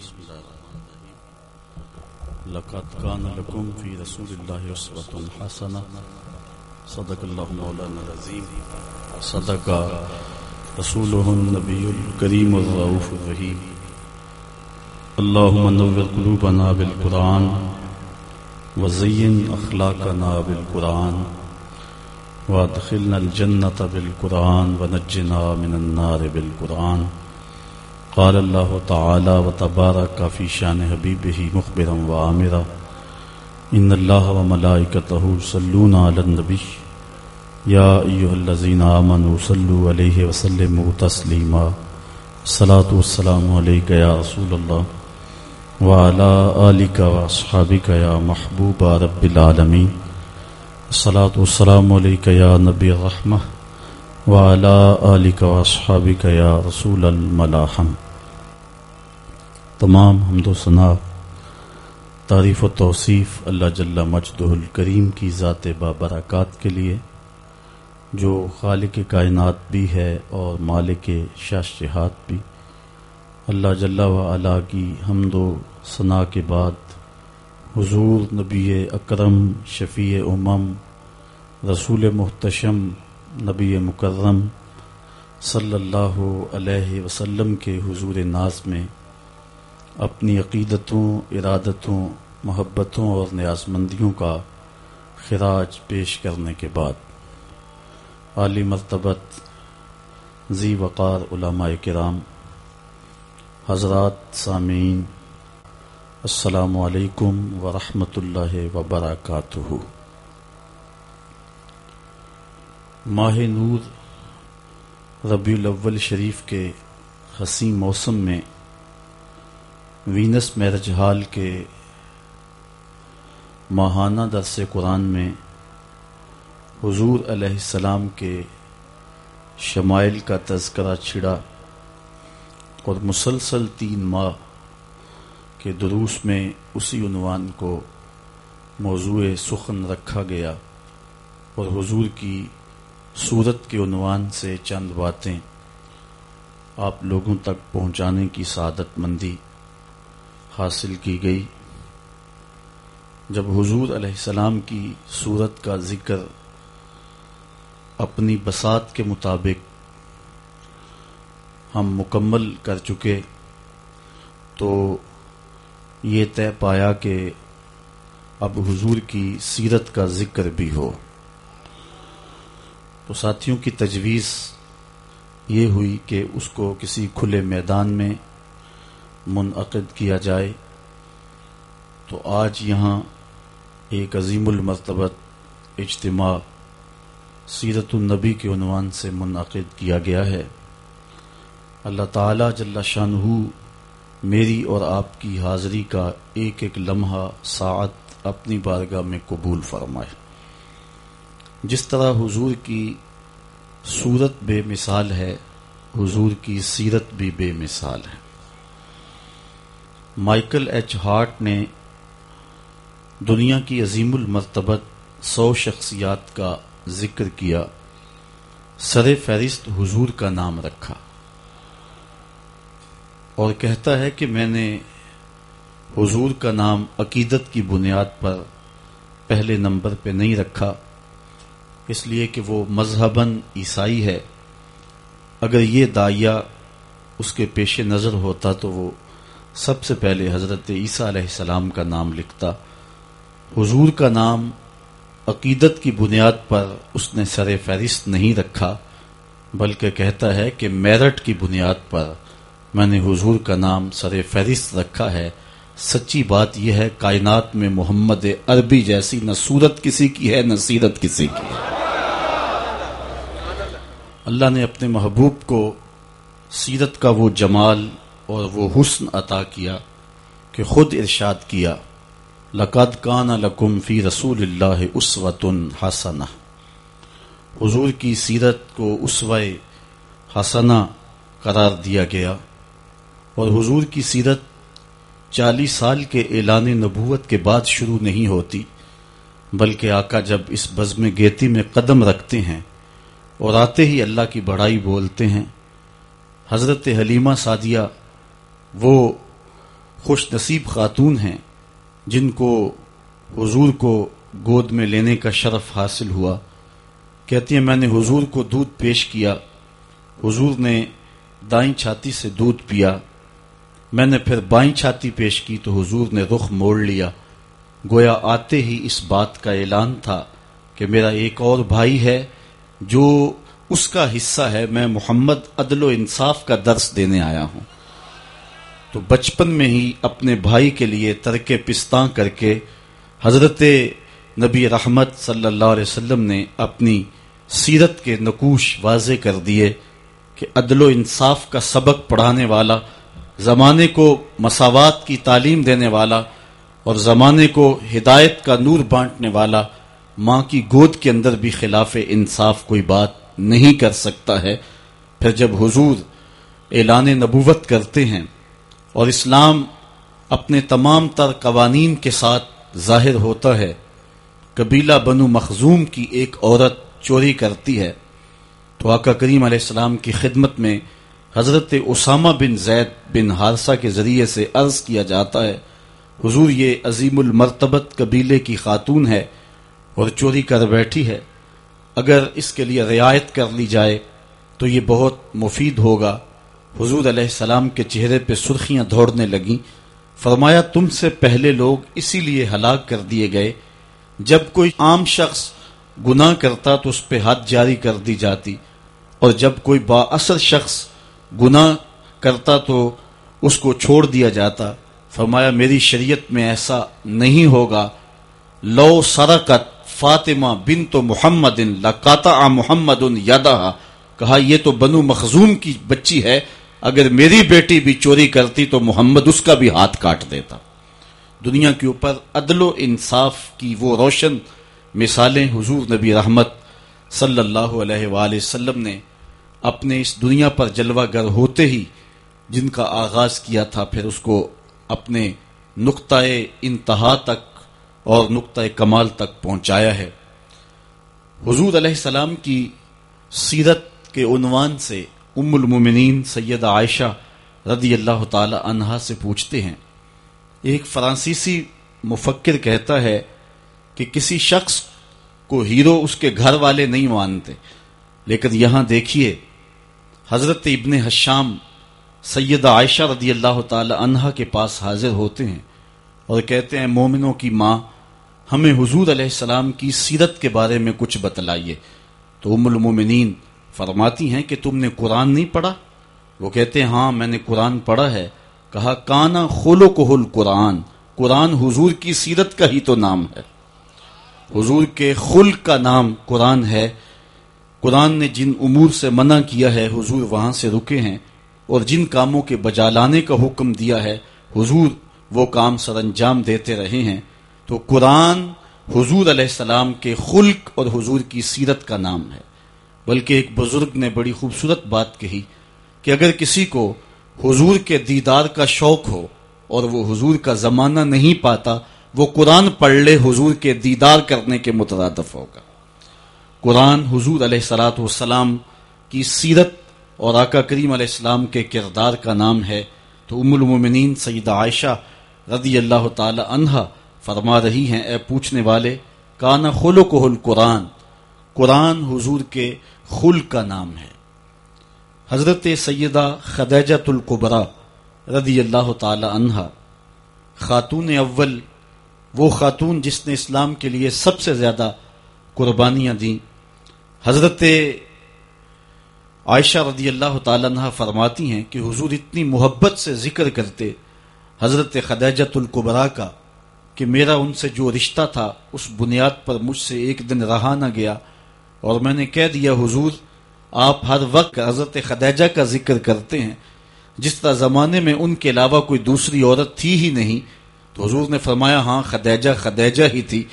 بسم الله الرحمن الرحيم لقد كان لكم في رسول الله أسوة حسنة. صدق الله مولانا العظيم. صدق رسوله النبي الكريم الرؤوف الرحيم اللهم نور قلوبنا بالقرآن وزين أخلاقنا بالقرآن وادخلنا الجنة بالقرآن ونجنا من النار بالقرآن. قال الله تعالى وتبارك في شان حبيبه مخبرا وآمرا إن الله وملائكته يصلون على النبي يا أيها الذين آمنوا صلوا عليه وسلموا تسليما الصلاة والسلام عليك يا رسول الله وعلى آلك وأصحابك يا محبوب رب العالمين الصلاة والسلام عليك يا نبي الرحمة وعلى آلك وأصحابك يا رسول الملاحم. تمام حمد و ثناء، تعریف و توصیف اللہ جل مجد الکریم کی ذات بابرکات کے لیے، جو خالق کائنات بھی ہے اور مالک شاشہات بھی۔ اللہ جل و علا کی حمد و ثناء کے بعد، حضور نبی اکرم، شفیع امم، رسول محتشم نبی مکرم صلی اللہ علیہ وسلم کے حضور ناز میں اپنی عقیدتوں، ارادتوں، محبتوں اور نیاز مندیوں کا خراج پیش کرنے کے بعد عالی مرتبت ذی وقار علماء کرام، حضرات سامعین، السلام علیکم ورحمۃ اللہ وبرکاتہ۔ ماہ نور ربیع الاول شریف کے حسین موسم میں وینس میرج ہال کے ماہانہ درس قرآن میں حضور علیہ السلام کے شمائل کا تذکرہ چھڑا اور مسلسل تین ماہ کے دروس میں اسی عنوان کو موضوع سخن رکھا گیا اور حضور کی صورت کے عنوان سے چند باتیں۔ آپ لوگوں تک پہنچانے کی سعادت مندی حاصل کی گئی۔ جب حضور علیہ السلام کی صورت کا ذکر اپنی بسات کے مطابق ہم مکمل کر چکے، تو یہ طے پایا کہ اب حضور کی سیرت کا ذکر بھی ہو۔ تو ساتھیوں کی تجویز یہ ہوئی کہ اس کو کسی کھلے میدان میں منعقد کیا جائے۔ تو آج یہاں ایک عظیم المرتبت اجتماع سیرت النبی کے عنوان سے منعقد کیا گیا ہے۔ اللہ تعالی جل شاہ میری اور آپ کی حاضری کا ایک ایک لمحہ ساعت اپنی بارگاہ میں قبول فرمائے۔ جس طرح حضور کی صورت بے مثال ہے، حضور کی سیرت بھی بے مثال ہے۔ مائیکل ایچ ہارٹ نے دنیا کی عظیم المرتبت سو شخصیات کا ذکر کیا۔ سر فہرست حضور کا نام رکھا۔ اور کہتا ہے کہ میں نے حضور کا نام عقیدت کی بنیاد پر پہلے نمبر پہ نہیں رکھا۔ اس لیے کہ وہ مذہباً عیسائی ہے۔ اگر یہ دائیا اس کے پیش نظر ہوتا تو وہ سب سے پہلے حضرت عیسیٰ علیہ السلام کا نام لکھتا۔ حضور کا نام عقیدت کی بنیاد پر اس نے سر فہرست نہیں رکھا، بلکہ کہتا ہے کہ میرٹ کی بنیاد پر میں نے حضور کا نام سر فہرست رکھا ہے۔ سچی بات یہ ہے، کائنات میں محمد عربی جیسی نہ صورت کسی کی ہے، نہ سیرت کسی کی ہے۔ اللہ نے اپنے محبوب کو سیرت کا وہ جمال اور وہ حسن عطا کیا کہ خود ارشاد کیا، لقد کان لکم فی رسول اللہ اسوت حسنہ۔ حضور کی سیرت کو اسوہ حسنہ قرار دیا گیا اور حضور کی سیرت چالیس سال کے اعلان نبوت کے بعد شروع نہیں ہوتی، بلکہ آقا جب اس بزم گیتی میں قدم رکھتے ہیں اور آتے ہی اللہ کی بڑائی بولتے ہیں۔ حضرت حلیمہ سعدیہ وہ خوش نصیب خاتون ہیں جن کو حضور کو گود میں لینے کا شرف حاصل ہوا۔ کہتی ہیں، میں نے حضور کو دودھ پیش کیا۔ حضور نے دائیں چھاتی سے دودھ پیا۔ میں نے پھر بائیں چھاتی پیش کی تو حضور نے رخ موڑ لیا۔ گویا آتے ہی اس بات کا اعلان تھا کہ میرا ایک اور بھائی ہے۔ جو اس کا حصہ ہے، میں محمد عدل و انصاف کا درس دینے آیا ہوں۔ تو بچپن میں ہی اپنے بھائی کے لیے ترک پستان کر کے حضرت نبی رحمت صلی اللہ علیہ وسلم نے اپنی سیرت کے نقوش واضح کر دیے کہ عدل و انصاف کا سبق پڑھانے والا، زمانے کو مساوات کی تعلیم دینے والا اور زمانے کو ہدایت کا نور بانٹنے والا ماں کی گود کے اندر بھی خلاف انصاف کوئی بات نہیں کر سکتا ہے۔ پھر جب حضور اعلان نبوت کرتے ہیں اور اسلام اپنے تمام تر قوانین کے ساتھ ظاہر ہوتا ہے، قبیلہ بنو مخزوم کی ایک عورت چوری کرتی ہے۔ تو آقا کریم علیہ السلام کی خدمت میں حضرت اسامہ بن زید بن حارثہ کے ذریعے سے عرض کیا جاتا ہے، حضور یہ عظیم المرتبت قبیلے کی خاتون ہے۔ اور چوری کر بیٹھی ہے، اگر اس کے لیے رعایت کر لی جائے تو یہ بہت مفید ہوگا۔ حضور علیہ السلام کے چہرے پہ سرخیاں دوڑنے لگیں۔ فرمایا، تم سے پہلے لوگ اسی لیے ہلاک کر دیے گئے۔ جب کوئی عام شخص گناہ کرتا تو اس پہ ہاتھ جاری کر دی جاتی۔ اور جب کوئی با اثر شخص گناہ کرتا تو اس کو چھوڑ دیا جاتا۔ فرمایا، میری شریعت میں ایسا نہیں ہوگا۔ لو سرکت فاطمہ بن تو محمد لقاتا محمد یادا کہا، یہ تو بنو مخزوم کی بچی ہے۔ اگر میری بیٹی بھی چوری کرتی تو محمد اس کا بھی ہاتھ کاٹ دیتا۔ دنیا کے اوپر عدل و انصاف کی وہ روشن مثالیں حضور نبی رحمت صلی اللہ علیہ وآلہ وسلم نے اپنے اس دنیا پر جلوہ گر ہوتے ہی جن کا آغاز کیا تھا، پھر اس کو اپنے نقطۂ انتہا تک اور نقطۂ کمال تک پہنچایا ہے۔ حضور علیہ السلام کی سیرت کے عنوان سے ام المومنین سید عائشہ رضی اللہ تعالی عنہا سے پوچھتے ہیں۔ ایک فرانسیسی مفکر کہتا ہے کہ کسی شخص کو ہیرو اس کے گھر والے نہیں مانتے، لیکن یہاں دیکھیے، حضرت ابن حشام سید عائشہ رضی اللہ تعالی عنہا کے پاس حاضر ہوتے ہیں۔ اور کہتے ہیں، مومنوں کی ماں، ہمیں حضور علیہ السلام کی سیرت کے بارے میں کچھ بتلائیے۔ تو ام المومنین فرماتی ہیں کہ تم نے قرآن نہیں پڑھا؟ وہ کہتے ہیں ہاں میں نے قرآن پڑھا ہے۔ کہا، کانا خولو کو قرآن قرآن حضور کی سیرت کا ہی تو نام ہے۔ حضور کے خل کا نام قرآن ہے۔ قرآن نے جن امور سے منع کیا ہے، حضور وہاں سے رکے ہیں۔ اور جن کاموں کے بجا لانے کا حکم دیا ہے، حضور وہ کام سر انجام دیتے رہے ہیں، تو قرآن حضور علیہ السلام کے خلق اور حضور کی سیرت کا نام ہے۔ بلکہ ایک بزرگ نے بڑی خوبصورت بات کہی کہ اگر کسی کو حضور کے دیدار کا شوق ہو اور وہ حضور کا زمانہ نہیں پاتا، وہ قرآن پڑھ لے، حضور کے دیدار کرنے کے مترادف ہوگا۔ قرآن حضور علیہ سلاۃ والسلام کی سیرت اور آقا کریم علیہ السلام کے کردار کا نام ہے۔ تو ام المومنین سید عائشہ رضی اللہ تعالی عنہا فرما رہی ہیں، اے پوچھنے والے، کانا خلو کو قرآن قرآن حضور کے خل کا نام ہے۔ حضرت سیدہ خدیجت القبرا رضی اللہ تعالی عنہا، خاتون اول، وہ خاتون جس نے اسلام کے لیے سب سے زیادہ قربانیاں دیں۔ حضرت عائشہ رضی اللہ تعالی عنہ فرماتی ہیں کہ حضور اتنی محبت سے ذکر کرتے حضرت خدیجت القبرا کا کہ میرا ان سے جو رشتہ تھا، اس بنیاد پر مجھ سے ایک دن رہا نہ گیا اور میں نے کہہ دیا، حضور، آپ ہر وقت حضرت خدیجہ کا ذکر کرتے ہیں۔ جس طرح زمانے میں ان کے علاوہ کوئی دوسری عورت تھی ہی نہیں۔ تو حضور نے فرمایا ہاں خدیجہ خدیجہ ہی تھی۔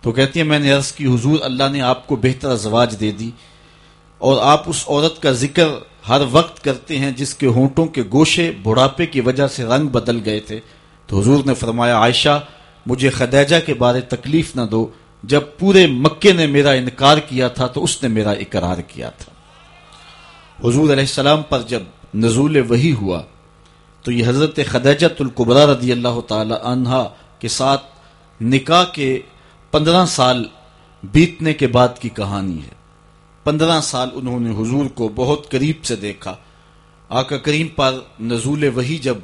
تو کہتی ہیں، میں نے عرض کی، حضور، اللہ نے آپ کو بہتر ازواج دے دی اور آپ اس عورت کا ذکر ہر وقت کرتے ہیں جس کے ہونٹوں کے گوشے بڑھاپے کی وجہ سے رنگ بدل گئے تھے۔ تو حضور نے فرمایا، عائشہ، مجھے خدیجہ کے بارے تکلیف نہ دو۔ جب پورے مکے نے میرا انکار کیا تھا تو اس نے میرا اقرار کیا تھا۔ حضور علیہ السلام پر جب نزول وہی ہوا، تو یہ حضرت خدیجت القبرا رضی اللہ تعالی عنہا کے ساتھ نکاح کے پندرہ سال بیتنے کے بعد کی کہانی ہے۔ پندرہ سال انہوں نے حضور کو بہت قریب سے دیکھا۔ آقا کریم پر نزول وہی جب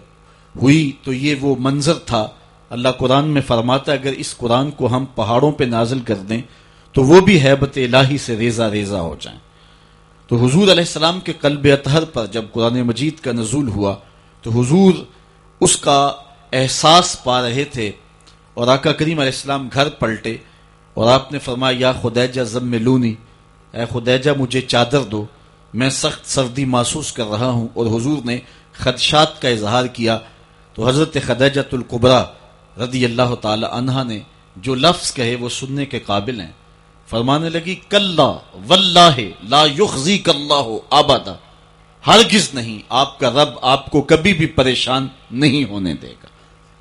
ہوئی تو یہ وہ منظر تھا۔ اللہ قرآن میں فرماتا ہے، اگر اس قرآن کو ہم پہاڑوں پہ نازل کر دیں تو وہ بھی حیبت الہی سے ریزہ ریزہ ہو جائیں۔ تو حضور علیہ السلام کے قلب اطہر پر جب قرآن مجید کا نزول ہوا تو حضور اس کا احساس پا رہے تھے اور آقا کریم علیہ السلام گھر پلٹے اور آپ نے فرمایا، یا خدیجہ ضم لونی اے خدیجہ مجھے چادر دو، میں سخت سردی محسوس کر رہا ہوں اور حضور نے خدشات کا اظہار کیا۔ تو حضرت خدیجت القبرا رضی اللہ تعالی عنہ نے جو لفظ کہے وہ سننے کے قابل ہیں۔ فرمانے لگی کل لا یخزی کلّہ آبادا ہرگز نہیں، آپ کا رب آپ کو کبھی بھی پریشان نہیں ہونے دے گا۔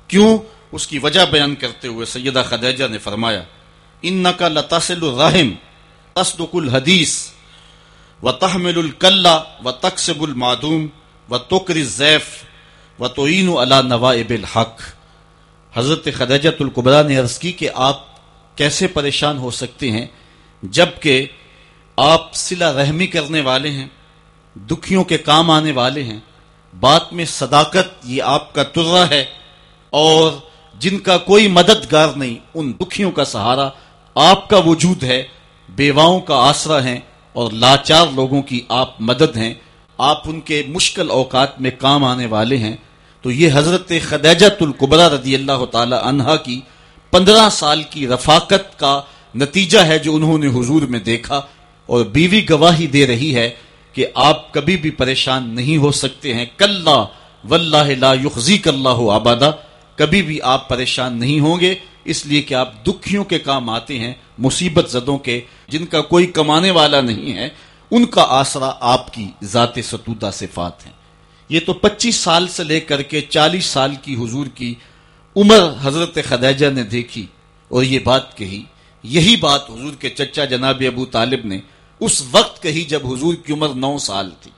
کیوں؟ اس کی وجہ بیان کرتے ہوئے سیدہ خدیجہ نے فرمایا ان کا لتاثل الرحم۔ تصدق الحدیث و تحمل الکل و تقسب المعدوم و توکر زیف و توین اللہ نوائب الحق. حضرت خدیجت القبرا نے عرض کی کہ آپ کیسے پریشان ہو سکتے ہیں جبکہ آپ سلا رحمی کرنے والے ہیں، دکھیوں کے کام آنے والے ہیں، بات میں صداقت یہ آپ کا ترہ ہے اور جن کا کوئی مددگار نہیں، ان دکھیوں کا سہارا آپ کا وجود ہے بیواؤں کا آسرا ہے اور لاچار لوگوں کی آپ مدد ہیں، آپ ان کے مشکل اوقات میں کام آنے والے ہیں۔ تو یہ حضرت خدیجت القبرہ رضی اللہ تعالی عنہا کی پندرہ سال کی رفاقت کا نتیجہ ہے جو انہوں نے حضور میں دیکھا اور بیوی گواہی دے رہی ہے کہ آپ کبھی بھی پریشان نہیں ہو سکتے ہیں۔ کل واللہ لا یخزیک اللہ آبادہ کبھی بھی آپ پریشان نہیں ہوں گے۔ اس لیے کہ آپ دکھیوں کے کام آتے ہیں، مصیبت زدوں کے، جن کا کوئی کمانے والا نہیں ہے، ان کا آسرا آپ کی ذات ستودہ صفات ہیں۔ یہ تو پچیس سال سے لے کر کے چالیس سال کی حضور کی عمر حضرت خدیجہ نے دیکھی اور یہ بات کہی۔ یہی بات حضور کے چچا جناب ابو طالب نے اس وقت کہی جب حضور کی عمر نو سال تھی۔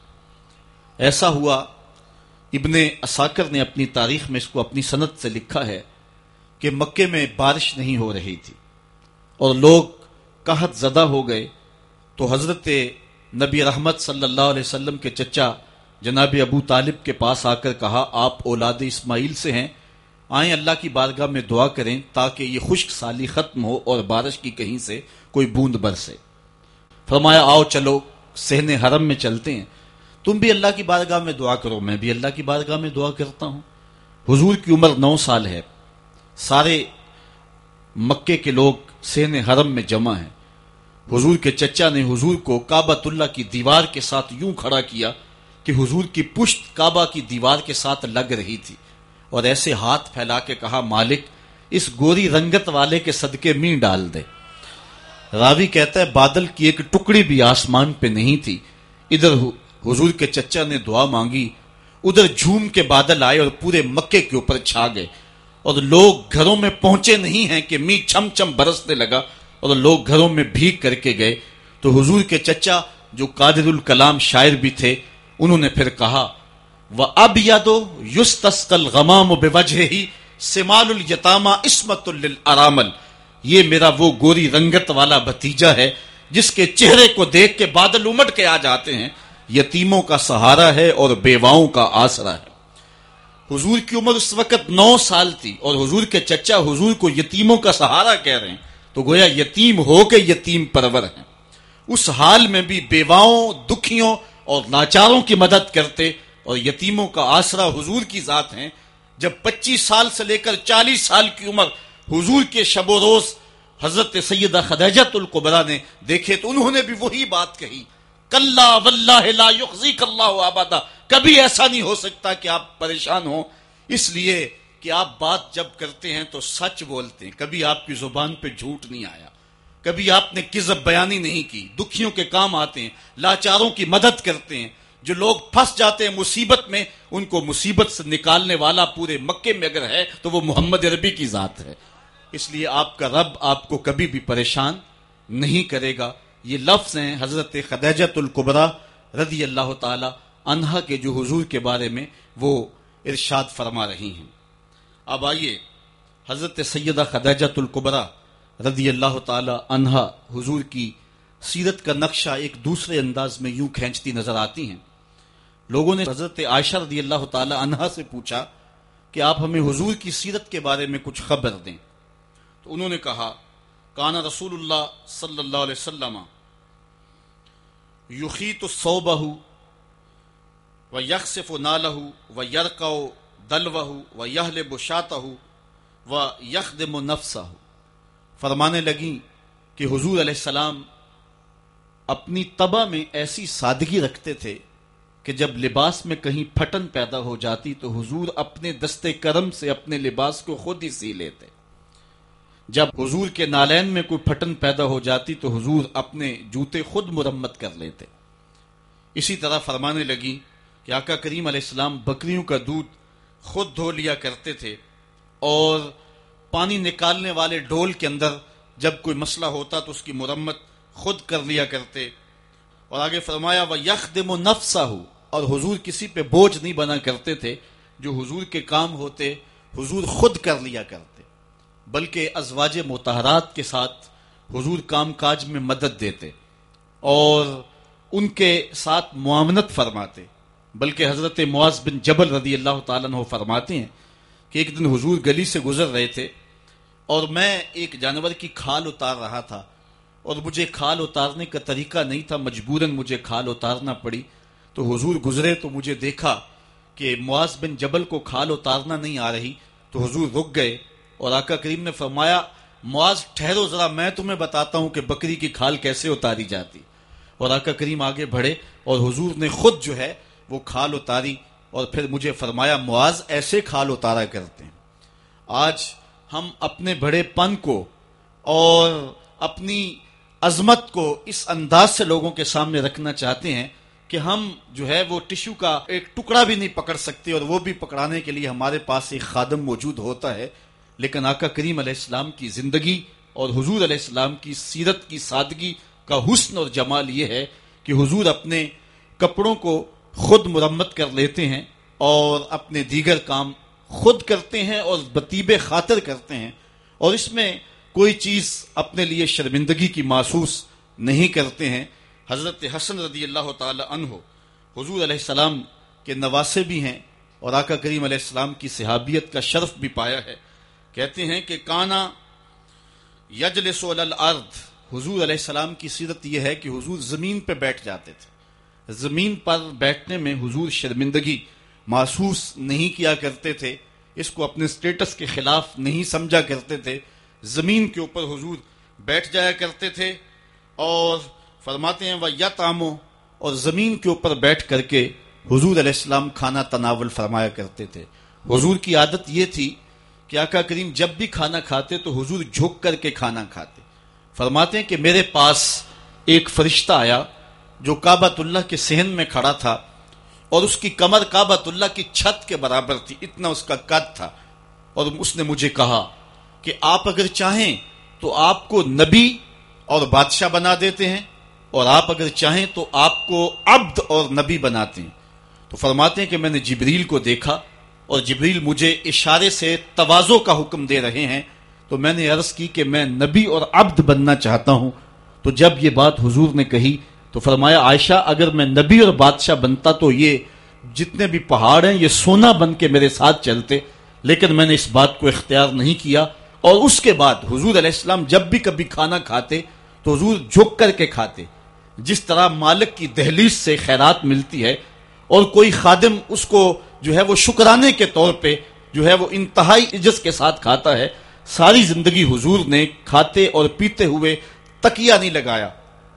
ایسا ہوا، ابن اساکر نے اپنی تاریخ میں اس کو اپنی صنعت سے لکھا ہے۔ کہ مکے میں بارش نہیں ہو رہی تھی اور لوگ قحط زدہ ہو گئے تو حضرت نبی رحمت صلی اللہ علیہ وسلم کے چچا جناب ابو طالب کے پاس آ کر کہا، آپ اولاد اسماعیل سے ہیں، آئیں اللہ کی بارگاہ میں دعا کریں تاکہ یہ خشک سالی ختم ہو اور بارش کی کہیں سے کوئی بوند برسے۔ فرمایا، آؤ چلو، سہن حرم میں چلتے ہیں۔ تم بھی اللہ کی بارگاہ میں دعا کرو، میں بھی اللہ کی بارگاہ میں دعا کرتا ہوں۔ حضور کی عمر نو سال ہے سارے مکے کے لوگ سہن حرم میں جمع ہیں۔ حضور کے چچا نے حضور کو کعبۃ اللہ کی دیوار کے ساتھ یوں کھڑا کیا کہ حضور کی پشت کعبہ کی دیوار کے ساتھ لگ رہی تھی۔ اور ایسے ہاتھ پھیلا کے کہا، مالک، اس گوری رنگت والے کے صدقے می ڈال دے۔ راوی کہتا ہے، بادل کی ایک ٹکڑی بھی آسمان پہ نہیں تھی۔ ادھر حضور کے چچا نے دعا مانگی۔ ادھر جھوم کے بادل آئے اور پورے مکے کے اوپر چھا گئے۔ اور لوگ گھروں میں پہنچے نہیں ہیں کہ می چھم چھم برسنے لگا اور لوگ گھروں میں بھیگ کر کے گئے۔ تو حضور کے چچا جو قادر الکلام شاعر بھی تھے، انہوں نے پھر کہا، وہ اب یادو یوس تسکل غمام و بے وجہ ہی سمال التامہ اسمت الرامل یہ میرا وہ گوری رنگت والا بھتیجا ہے جس کے چہرے کو دیکھ کے بادل امٹ کے آ جاتے ہیں۔ یتیموں کا سہارا ہے اور بیواؤں کا آسرا ہے۔ حضور کی عمر اس وقت نو سال تھی اور حضور کے چچا حضور کو یتیموں کا سہارا کہہ رہے ہیں تو گویا یتیم ہو کے یتیم پرور ہیں۔ اس حال میں بھی بیواؤں، دکھیوں اور ناچاروں کی مدد کرتے اور یتیموں کا آسرا حضور کی ذات ہیں۔ جب پچیس سال سے لے کر چالیس سال کی عمر حضور کے شب و روز حضرت سیدہ خدیجت القبرا نے دیکھے تو انہوں نے بھی وہی بات کہی۔ لا آبادا کبھی ایسا نہیں ہو سکتا کہ آپ پریشان ہوں۔ اس لیے کہ آپ بات جب کرتے ہیں تو سچ بولتے ہیں۔ کبھی آپ کی زبان پہ جھوٹ نہیں آیا۔ کبھی آپ نے کزب بیانی نہیں کی۔ دکھیوں کے کام آتے ہیں۔ لاچاروں کی مدد کرتے ہیں۔ جو لوگ پھنس جاتے ہیں مصیبت میں، ان کو مصیبت سے نکالنے والا پورے مکے میں اگر ہے تو وہ محمد عربی کی ذات ہے۔ اس لیے آپ کا رب آپ کو کبھی بھی پریشان نہیں کرے گا۔ یہ لفظ ہیں حضرت خدیجت القبرا رضی اللہ تعالی انہا کے جو حضور کے بارے میں وہ ارشاد فرما رہی ہیں۔ اب آئیے حضرت سیدہ خدیجت القبرا رضی اللہ تعالی عنہا حضور کی سیرت کا نقشہ ایک دوسرے انداز میں یوں کھینچتی نظر آتی ہیں۔ لوگوں نے حضرت عائشہ رضی اللہ تعالی عنہا سے پوچھا کہ آپ ہمیں حضور کی سیرت کے بارے میں کچھ خبر دیں۔ تو انہوں نے کہا، کانا رسول اللہ صلی اللہ علیہ وسلم یخیت صوبہ و یکسف و نالہ و یرق دلوہ و یہل بشاتہ و یخدم و نفسہ فرمانے لگیں کہ حضور علیہ السلام اپنی تبا میں ایسی سادگی رکھتے تھے کہ جب لباس میں کہیں پھٹن پیدا ہو جاتی تو حضور اپنے دستے کرم سے اپنے لباس کو خود ہی سی لیتے۔ جب حضور کے نالین میں کوئی پھٹن پیدا ہو جاتی تو حضور اپنے جوتے خود مرمت کر لیتے۔ اسی طرح فرمانے لگی کہ آقا کریم علیہ السلام بکریوں کا دودھ خود دھو لیا کرتے تھے اور پانی نکالنے والے ڈول کے اندر جب کوئی مسئلہ ہوتا تو اس کی مرمت خود کر لیا کرتے۔ اور آگے فرمایا وہ یک دم و نفسا ہو اور حضور کسی پہ بوجھ نہیں بنا کرتے تھے۔ جو حضور کے کام ہوتے، حضور خود کر لیا کرتے۔ بلکہ ازواج متحرات کے ساتھ حضور کام کاج میں مدد دیتے اور ان کے ساتھ معاونت فرماتے، بلکہ حضرت معاذ بن جبل رضی اللہ تعالیٰ عنہ فرماتے ہیں کہ ایک دن حضور گلی سے گزر رہے تھے اور میں ایک جانور کی کھال اتار رہا تھا اور مجھے کھال اتارنے کا طریقہ نہیں تھا، مجبوراً مجھے کھال اتارنا پڑی۔ تو حضور گزرے تو مجھے دیکھا کہ معاذ بن جبل کو کھال اتارنا نہیں آ رہی، تو حضور رک گئے اور آقا کریم نے فرمایا، معاذ ٹھہرو ذرا، میں تمہیں بتاتا ہوں کہ بکری کی کھال کیسے اتاری جاتی۔ اور آقا کریم آگے بڑھے اور حضور نے خود جو ہے، وہ کھال اتاری اور پھر مجھے فرمایا، معاذ ایسے کھال اتارا کرتے ہیں۔ آج ہم اپنے بڑے پن کو اور اپنی عظمت کو اس انداز سے لوگوں کے سامنے رکھنا چاہتے ہیں کہ ہم جو ہے، وہ ٹشو کا ایک ٹکڑا بھی نہیں پکڑ سکتے اور وہ بھی پکڑانے کے لیے ہمارے پاس ایک خادم موجود ہوتا ہے۔ لیکن آقا کریم علیہ السلام کی زندگی اور حضور علیہ السلام کی سیرت کی سادگی کا حسن اور جمال یہ ہے کہ حضور اپنے کپڑوں کو خود مرمت کر لیتے ہیں اور اپنے دیگر کام خود کرتے ہیں اور بطیب خاطر کرتے ہیں اور اس میں کوئی چیز اپنے لیے شرمندگی کی محسوس نہیں کرتے ہیں۔ حضرت حسن رضی اللہ تعالی عنہ حضور علیہ السلام کے نواسے بھی ہیں اور آقا کریم علیہ السلام کی صحابیت کا شرف بھی پایا ہے۔ کہتے ہیں کہ کانا یجلس الارض۔ حضور علیہ السلام کی سیرت یہ ہے کہ حضور زمین پہ بیٹھ جاتے تھے۔ زمین پر بیٹھنے میں حضور شرمندگی محسوس نہیں کیا کرتے تھے، اس کو اپنے سٹیٹس کے خلاف نہیں سمجھا کرتے تھے۔ زمین کے اوپر حضور بیٹھ جایا کرتے تھے اور فرماتے ہیں وہ یا تامو اور زمین کے اوپر بیٹھ کر کے حضور علیہ السلام کھانا تناول فرمایا کرتے تھے۔ حضور کی عادت یہ تھی کہ آقا کریم، جب بھی کھانا کھاتے تو حضور جھک کر کے کھانا کھاتے۔ فرماتے ہیں کہ میرے پاس ایک فرشتہ آیا جو کعبۃ اللہ کے سہن میں کھڑا تھا اور اس کی کمر کعبۃ اللہ کی چھت کے برابر تھی، اتنا اس کا قد تھا۔ اور اس نے مجھے کہا کہ آپ اگر چاہیں تو آپ کو نبی اور بادشاہ بنا دیتے ہیں اور آپ اگر چاہیں تو آپ کو عبد اور نبی بناتے ہیں۔ تو فرماتے ہیں کہ میں نے جبریل کو دیکھا اور جبریل مجھے اشارے سے توازوں کا حکم دے رہے ہیں، تو میں نے عرض کی کہ میں نبی اور عبد بننا چاہتا ہوں۔ تو جب یہ بات حضور نے کہی، تو فرمایا، عائشہ، اگر میں نبی اور بادشاہ بنتا تو یہ جتنے بھی پہاڑ ہیں، یہ سونا بن کے میرے ساتھ چلتے۔ لیکن میں نے اس بات کو اختیار نہیں کیا۔ اور اس کے بعد حضور علیہ السلام جب بھی کبھی کھانا کھاتے، تو حضور جھک کر کے کھاتے۔ جس طرح مالک کی دہلیز سے خیرات ملتی ہے اور کوئی خادم اس کو جو ہے وہ شکرانے کے طور پہ جو ہے وہ انتہائی عجز کے ساتھ کھاتا ہے، ساری زندگی حضور نے کھاتے اور پیتے ہوئے تکیا نہیں لگایا۔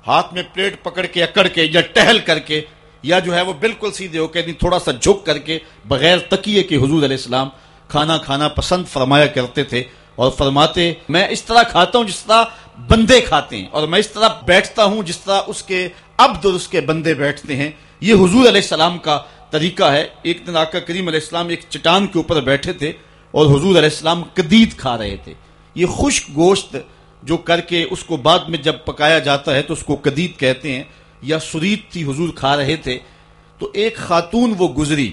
ہاتھ میں پلیٹ پکڑ کے، اکڑ کے یا ٹہل کر کے یا جو ہے وہ بالکل سیدھے ہو کے، نہیں، تھوڑا سا جھک کر کے بغیر تکیے کے حضور علیہ السلام کھانا کھانا پسند فرمایا کرتے تھے اور فرماتے، میں اس طرح کھاتا ہوں جس طرح بندے کھاتے ہیں اور میں اس طرح بیٹھتا ہوں جس طرح اس کے عبد اور اس کے بندے بیٹھتے ہیں۔ یہ حضور علیہ السلام کا طریقہ ہے، ایک دن آقا کریم علیہ السلام ایک چٹان کے اوپر بیٹھے تھے اور حضور علیہ السلام قدید کھا رہے تھے۔ یہ خشک گوشت جو کر کے اس کو بعد میں جب پکایا جاتا ہے تو اس کو قدید کہتے ہیں یا سریت تھی حضور کھا رہے تھے۔ تو ایک خاتون وہ گزری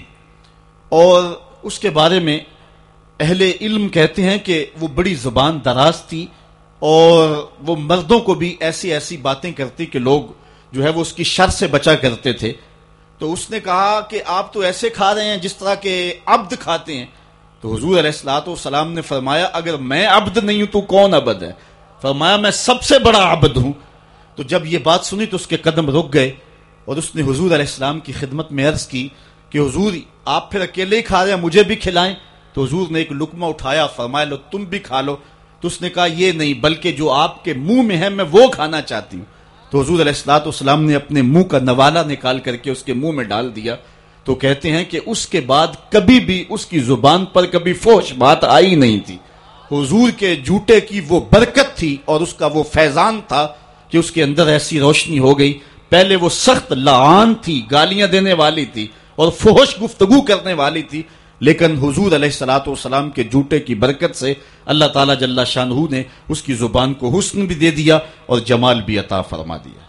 اور اس کے بارے میں اہل علم کہتے ہیں کہ وہ بڑی زبان دراز تھی اور وہ مردوں کو بھی ایسی ایسی باتیں کرتی کہ لوگ جو ہے وہ اس کی شر سے بچا کرتے تھے۔ تو اس نے کہا کہ آپ تو ایسے کھا رہے ہیں جس طرح کے عبد کھاتے ہیں۔ تو حضور علیہ السلاۃ والسلام نے فرمایا، اگر میں عبد نہیں ہوں تو کون عبد ہے؟ فرمایا، میں سب سے بڑا عبد ہوں۔ تو جب یہ بات سنی تو اس کے قدم رک گئے اور اس نے حضور علیہ السلام کی خدمت میں عرض کی کہ حضور، آپ پھر اکیلے ہی کھا رہے ہیں، مجھے بھی کھلائیں۔ تو حضور نے ایک لکمہ اٹھایا، فرمایا، لو، تم بھی کھا لو۔ تو اس نے کہا، یہ نہیں، بلکہ جو آپ کے منہ میں ہے، میں وہ کھانا چاہتی ہوں۔ تو حضور علیہ السلاۃ والسلام نے اپنے منہ کا نوالا نکال کر کے اس کے منہ میں ڈال دیا۔ تو کہتے ہیں کہ اس کے بعد کبھی بھی اس کی زبان پر کبھی فوش بات آئی نہیں تھی۔ حضور کے جوٹے کی وہ برکت تھی اور اس کا وہ فیضان تھا کہ اس کے اندر ایسی روشنی ہو گئی۔ پہلے وہ سخت لعان تھی، گالیاں دینے والی تھی اور فوش گفتگو کرنے والی تھی۔ لیکن حضور علیہ السلاۃ والسلام کے جوٹے کی برکت سے اللہ تعالیٰ جل شاہ نے اس کی زبان کو حسن بھی دے دیا اور جمال بھی عطا فرما دیا۔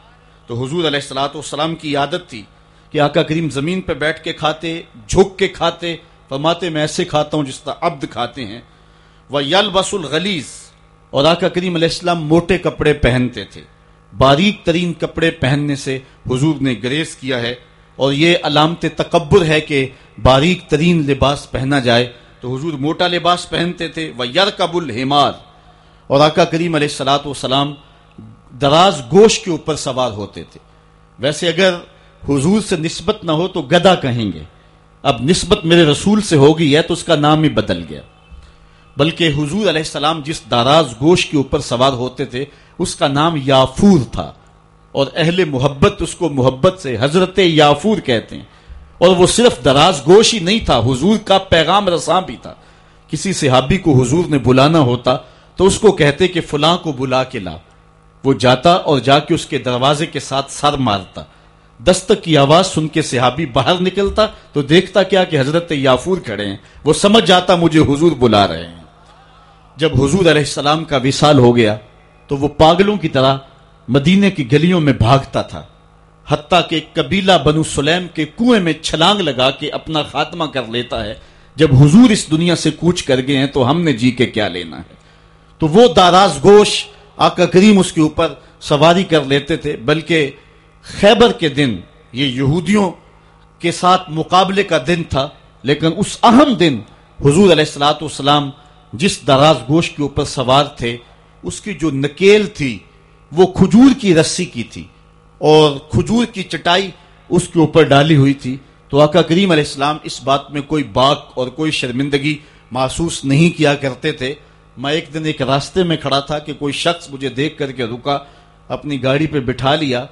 تو حضور علیہ السلاۃ والسلام کی عادت تھی کہ آقا کریم زمین پہ بیٹھ کے کھاتے، جھک کے کھاتے، فرماتے میں ایسے کھاتا ہوں جس طرح عبد کھاتے ہیں۔ وہ یلبس الغلیز اور آقا کریم علیہ السلام موٹے کپڑے پہنتے تھے۔ باریک ترین کپڑے پہننے سے حضور نے گریز کیا ہے۔ اور یہ علامت تکبر ہے کہ باریک ترین لباس پہنا جائے۔ تو حضور موٹا لباس پہنتے تھے وہ یر قبل اور آقا کریم علیہ السلاۃ والسلام دراز گوشت کے اوپر سوار ہوتے تھے۔ ویسے اگر حضور سے نسبت نہ ہو تو گدا کہیں گے۔ اب نسبت میرے رسول سے ہو گئی ہے تو اس کا نام ہی بدل گیا۔ بلکہ حضور علیہ السلام جس داراز گوشت کے اوپر سوار ہوتے تھے، اس کا نام یافور تھا۔ اور اہل محبت اس کو محبت سے حضرت یافور کہتے ہیں۔ اور وہ صرف دراز گوش ہی نہیں تھا، حضور کا پیغام رساں بھی تھا۔ کسی صحابی کو حضور نے بلانا ہوتا تو اس کو کہتے کہ فلاں کو بلا کے لا۔ وہ جاتا اور جا کے اس کے دروازے کے ساتھ سر مارتا۔ دستک کی آواز سن کے صحابی باہر نکلتا تو دیکھتا کیا کہ حضرت یافور کھڑے ہیں۔ وہ سمجھ جاتا مجھے حضور بلا رہے ہیں۔ جب حضور علیہ السلام کا وصال ہو گیا تو وہ پاگلوں کی طرح مدینے کی گلیوں میں بھاگتا تھا، حتیٰ کہ قبیلہ بنو سلیم کے کنویں میں چھلانگ لگا کے اپنا خاتمہ کر لیتا ہے۔ جب حضور اس دنیا سے کوچ کر گئے ہیں تو ہم نے جی کے کیا لینا ہے۔ تو وہ داراز گوش آقا کریم اس کے اوپر سواری کر لیتے تھے، بلکہ خیبر کے دن، یہ یہودیوں کے ساتھ مقابلے کا دن تھا، لیکن اس اہم دن حضور علیہ السلاۃ والسلام جس دراز گوشت کے اوپر سوار تھے، اس کی جو نکیل تھی وہ کھجور کی رسی کی تھی اور کھجور کی چٹائی اس کے اوپر ڈالی ہوئی تھی تو آقا کریم علیہ السلام اس بات میں کوئی باغ اور کوئی شرمندگی محسوس نہیں کیا کرتے تھے۔ میں ایک دن ایک راستے میں کھڑا تھا کہ کوئی شخص مجھے دیکھ کر کے رکا، اپنی گاڑی پہ بٹھا لیا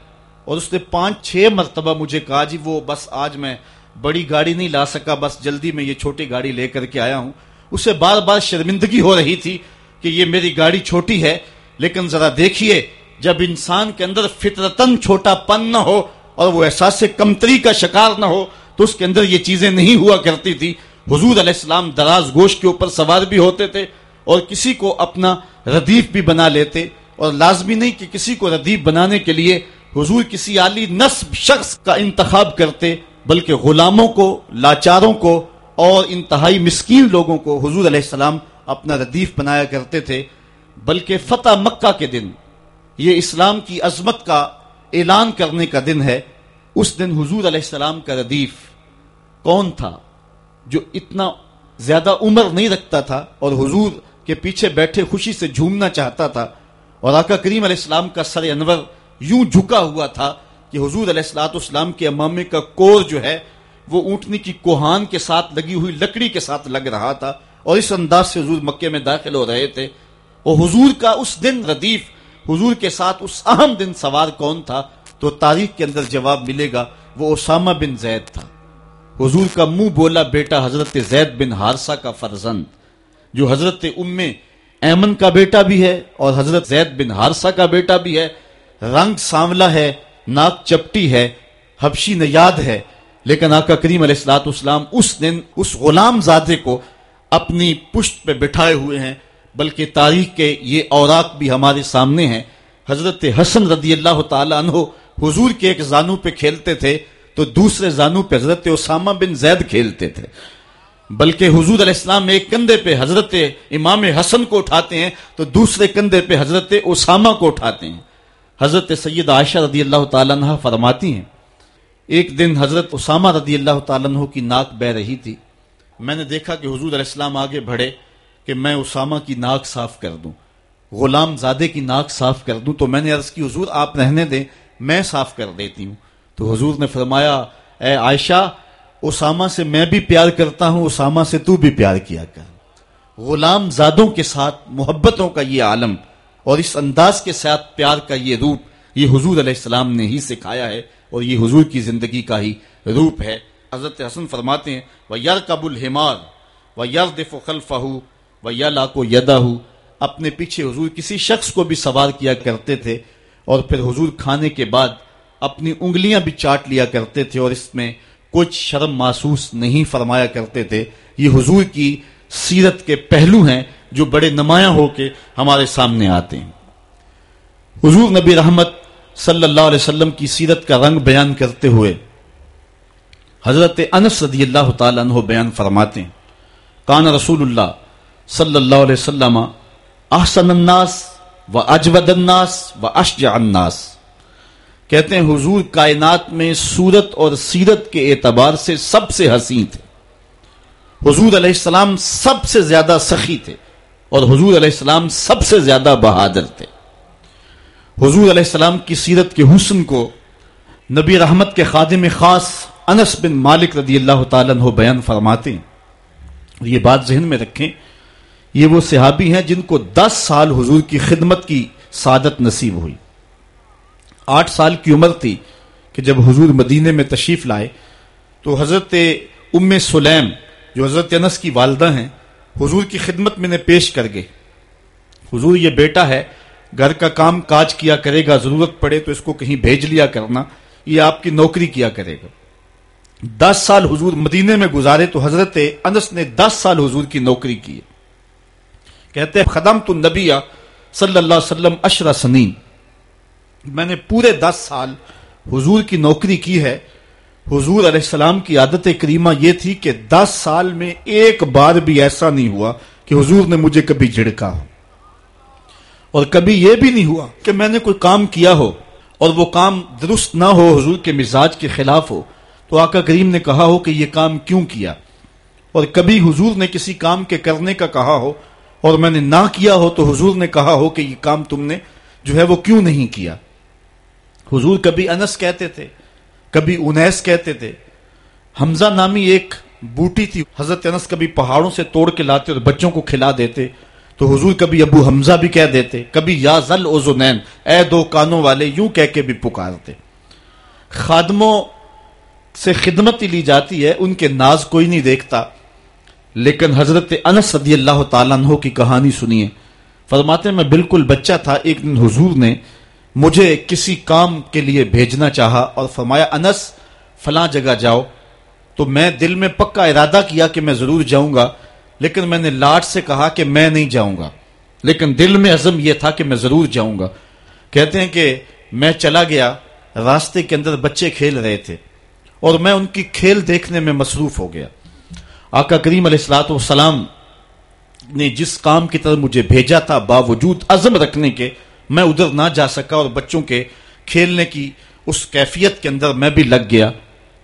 اور اس نے پانچ چھ مرتبہ مجھے کہا جی وہ بس آج میں بڑی گاڑی نہیں لا سکا، بس جلدی میں یہ چھوٹی گاڑی لے کر کے آیا ہوں۔ اسے بار بار شرمندگی ہو رہی تھی کہ یہ میری گاڑی چھوٹی ہے، لیکن ذرا دیکھیے جب انسان کے اندر فطرتن چھوٹا پن نہ ہو اور وہ احساس کمتری کا شکار نہ ہو، تو اس کے اندر یہ چیزیں نہیں ہوا کرتی تھی۔ حضور علیہ السلام دراز گوشت کے اوپر سوار بھی ہوتے تھے اور کسی کو اپنا ردیف بھی بنا لیتے۔ اور لازمی نہیں کہ کسی کو ردیف بنانے کے لیے حضور کسی عالی نصب شخص کا انتخاب کرتے، بلکہ غلاموں کو، لاچاروں کو اور انتہائی مسکین لوگوں کو حضور علیہ السلام اپنا ردیف بنایا کرتے تھے۔ بلکہ فتح مکہ کے دن یہ اسلام کی عظمت کا اعلان کرنے کا دن ہے، اس دن حضور علیہ السلام کا ردیف کون تھا جو اتنا زیادہ عمر نہیں رکھتا تھا اور حضور کے پیچھے بیٹھے خوشی سے جھومنا چاہتا تھا اور آقا کریم علیہ السلام کا سر انور یوں جھکا ہوا تھا کہ حضور علیہ السلاۃ اسلام کے امامے کا کور جو ہے، وہ اونٹنی کی کوہان کے ساتھ لگی ہوئی لکڑی کے ساتھ لگ رہا تھا اور اس انداز سے حضور مکے میں داخل ہو رہے تھے۔ اور حضور کا اس دن ردیف حضور کے ساتھ اس اہم دن سوار کون تھا؟ تو تاریخ کے اندر جواب ملے گا، وہ اسامہ بن زید تھا۔ حضور کا منہ بولا، بیٹا حضرت زید بن ہارسا کا فرزند، جو حضرت ام ایمن کا بیٹا بھی ہے اور حضرت زید بن ہارسا کا بیٹا بھی ہے۔ رنگ سانولا ہے، ناک چپٹی ہے، حبشی نیاد ہے۔ لیکن آقا کریم علیہ السلاط اسلام اس دن اس غلام زادے کو اپنی پشت پہ بٹھائے ہوئے ہیں۔ بلکہ تاریخ کے یہ اوراق بھی ہمارے سامنے ہیں۔ حضرت حسن رضی اللہ تعالی عنہ حضور کے ایک زانو پہ کھیلتے تھے تو دوسرے زانو پہ حضرت اسامہ بن زید کھیلتے تھے۔ بلکہ حضور علیہ السلام ایک کندھے پہ حضرت امام حسن کو اٹھاتے ہیں تو دوسرے کندھے پہ حضرت اسامہ کو اٹھاتے ہیں۔ حضرت سید عائشہ رضی اللہ تعالیٰ عنہ فرماتی ہیں، ایک دن حضرت اسامہ رضی اللہ تعالیٰ عنہ کی ناک بہ رہی تھی۔ میں نے دیکھا کہ حضور علیہ السلام آگے بڑھے۔ کہ میں اسامہ کی ناک صاف کر دوں، غلام زادے کی ناک صاف کر دوں، تو میں نے عرض کی، حضور آپ رہنے دیں، میں صاف کر دیتی ہوں۔ تو حضور نے فرمایا، اے عائشہ، اسامہ سے میں بھی پیار کرتا ہوں، اسامہ سے تو بھی پیار کیا کر۔ غلام زادوں کے ساتھ، محبتوں کا یہ عالم، اور اس انداز کے ساتھ پیار کا یہ روپ، یہ حضور علیہ السلام نے ہی سکھایا ہے، اور یہ حضور کی زندگی کا ہی روپ ہے۔ حضرت حسن فرماتے ہیں وہ یر قبول ہمار و یر دف و یا لاکو یدا اپنے پیچھے حضور کسی شخص کو بھی سوار کیا کرتے تھے اور پھر حضور کھانے کے بعد اپنی انگلیاں بھی چاٹ لیا کرتے تھے اور اس میں کچھ شرم محسوس نہیں فرمایا کرتے تھے۔ یہ حضور کی سیرت کے پہلو ہیں جو بڑے نمایاں ہو کے ہمارے سامنے آتے ہیں۔ حضور نبی رحمت صلی اللہ علیہ وسلم کی سیرت کا رنگ بیان کرتے ہوئے حضرت انس رضی اللہ تعالیٰ عنہ بیان فرماتے ہیں۔ کان رسول اللہ صلی اللہ علیہ وسلم احسن الناس و اجود الناس و اشجع الناس. کہتے ہیں، حضور کائنات میں صورت اور سیرت کے اعتبار سے سب سے حسین تھے۔ حضور علیہ السلام سب سے زیادہ سخی تھے اور حضور علیہ السلام سب سے زیادہ بہادر تھے۔ حضور علیہ السلام کی سیرت کے حسن کو نبی رحمت کے خادم خاص انس بن مالک رضی اللہ تعالیٰ بیان فرماتے ہیں۔ یہ بات ذہن میں رکھیں یہ وہ صحابی ہیں جن کو دس سال حضور کی خدمت کی سعادت نصیب ہوئی۔ آٹھ سال کی عمر تھی کہ جب حضور مدینے میں تشریف لائے تو حضرت ام سلیم جو حضرت انس کی والدہ ہیں، حضور کی خدمت میں نے پیش کر گئے۔ حضور یہ بیٹا ہے، گھر کا کام کاج کیا کرے گا، ضرورت پڑے تو اس کو کہیں بھیج لیا کرنا، یہ آپ کی نوکری کیا کرے گا۔ دس سال حضور مدینے میں گزارے تو حضرت انس نے دس سال حضور کی نوکری کی۔ کہتے ہیں خدم تو نبی صلی اللہ علیہ وسلم اشرا سنین. میں نے پورے دس سال حضور کی نوکری کی ہے۔ حضور علیہ السلام کی عادت کریمہ یہ تھی کہ دس سال میں ایک بار بھی ایسا نہیں ہوا کہ حضور نے مجھے کبھی جھڑکا ہو۔ اور کبھی یہ بھی نہیں ہوا کہ میں نے کوئی کام کیا ہو اور وہ کام درست نہ ہو، حضور کے مزاج کے خلاف ہو۔ تو آقا کریم نے کہا ہو کہ یہ کام کیوں کیا؟ اور کبھی حضور نے کسی کام کے کرنے کا کہا ہو اور میں نے نہ کیا ہو تو حضور نے کہا ہو کہ یہ کام تم نے جو ہے وہ کیوں نہیں کیا؟ حضور کبھی انس کہتے تھے، کبھی انیس کہتے تھے۔ حمزہ نامی ایک بوٹی تھی، حضرت انس کبھی پہاڑوں سے توڑ کے لاتے اور بچوں کو کھلا دیتے۔ تو حضور کبھی ابو حمزہ بھی کہہ دیتے، کبھی یا زل اوزنین اے دو کانوں والے یوں کہہ کے بھی پکارتے۔ خادموں سے خدمت ہی لی جاتی ہے، ان کے ناز کوئی نہیں دیکھتا۔ لیکن حضرت انس صدی اللہ تعالیٰ عنہ کی کہانی سنیے۔ فرماتے میں بالکل بچہ تھا، ایک دن حضور نے مجھے کسی کام کے لیے بھیجنا چاہا اور فرمایا، انس، فلاں جگہ جاؤ۔ تو میں دل میں پکا ارادہ کیا کہ میں ضرور جاؤں گا، لیکن میں نے لاٹ سے کہا کہ میں نہیں جاؤں گا۔ لیکن دل میں عزم یہ تھا کہ میں ضرور جاؤں گا۔ کہتے ہیں کہ میں چلا گیا، راستے کے اندر بچے کھیل رہے تھے اور میں ان کی کھیل دیکھنے میں مصروف ہو گیا۔ آقا کریم علیہ السلاۃ والسلام نے جس کام کی طرف مجھے بھیجا تھا باوجود عزم رکھنے کے، میں ادھر نہ جا سکا اور بچوں کے کھیلنے کی اس کیفیت کے اندر میں بھی لگ گیا۔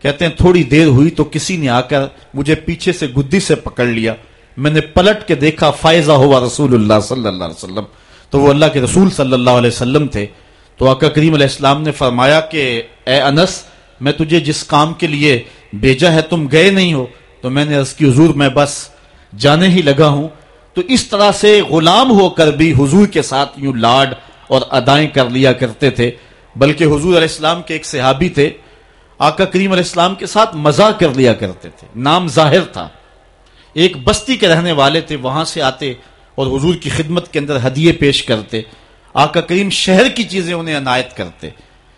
کہتے ہیں، تھوڑی دیر ہوئی تو کسی نے آ کر مجھے پیچھے سے گدی سے پکڑ لیا۔ میں نے پلٹ کے دیکھا، فائزہ ہوا رسول اللہ صلی اللہ علیہ وسلم۔ تو وہ اللہ کے رسول صلی اللہ علیہ وسلم تھے۔ تو آقا کریم علیہ السلام نے فرمایا کہ، اے انس، میں تجھے جس کام کے لیے بھیجا ہے، تم گئے نہیں ہو۔ تو میں نے اس کی حضور میں بس جانے ہی لگا ہوں۔ تو اس طرح سے غلام ہو کر بھی حضور کے ساتھ یوں لاڈ اور ادائیں کر لیا کرتے تھے۔ بلکہ حضور علیہ السلام کے ایک صحابی تھے۔ آقا کریم علیہ السلام کے ساتھ مزہ کر لیا کرتے تھے۔ نام ظاہر تھا۔ ایک بستی کے رہنے والے تھے، وہاں سے آتے اور حضور کی خدمت کے اندر ہدیے پیش کرتے۔ آقا کریم شہر کی چیزیں انہیں عنایت کرتے۔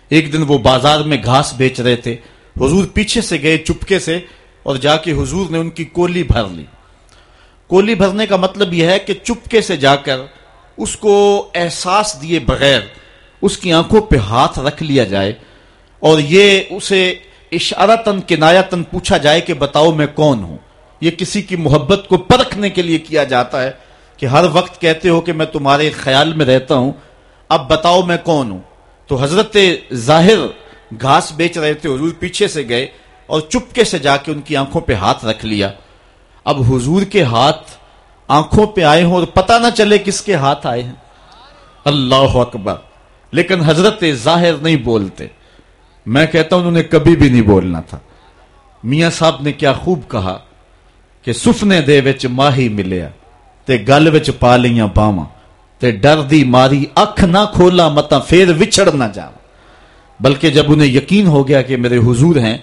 ایک دن وہ بازار میں گھاس بیچ رہے تھے۔ حضور پیچھے سے گئے، چپکے سے اور جا کے حضور نے ان کی کولی بھر لی۔ کولی بھرنے کا مطلب یہ ہے کہ چپکے سے جا کر اس کو احساس دیے بغیر اس کی آنکھوں پہ ہاتھ رکھ لیا جائے اور یہ اسے اشارتن کنایتن پوچھا جائے کہ بتاؤ میں کون ہوں۔ یہ کسی کی محبت کو پرکھنے کے لیے کیا جاتا ہے کہ ہر وقت کہتے ہو کہ میں تمہارے خیال میں رہتا ہوں، اب بتاؤ میں کون ہوں۔ تو حضرت ظاہر گھاس بیچ رہے تھے، حضور پیچھے سے گئے۔ اور چپکے سے جا کے ان کی آنکھوں پہ ہاتھ رکھ لیا۔ اب حضور کے ہاتھ آنکھوں پہ آئے ہوں اور پتہ نہ چلے کس کے ہاتھ آئے ہیں۔ اللہ اکبر۔ لیکن حضرت ظاہر نہیں بولتے۔ میں کہتا ہوں انہوں نے کبھی بھی نہیں بولنا تھا۔ میاں صاحب نے کیا خوب کہا کہ سفنے دے وچ ماہی ملیا، تے گل وچ پا لیاں باواں، تے ڈر دی ماری اکھ نہ کھولا متا پھر وچھڑ نہ جا بلکہ جب انہیں یقین ہو گیا کہ میرے حضور ہیں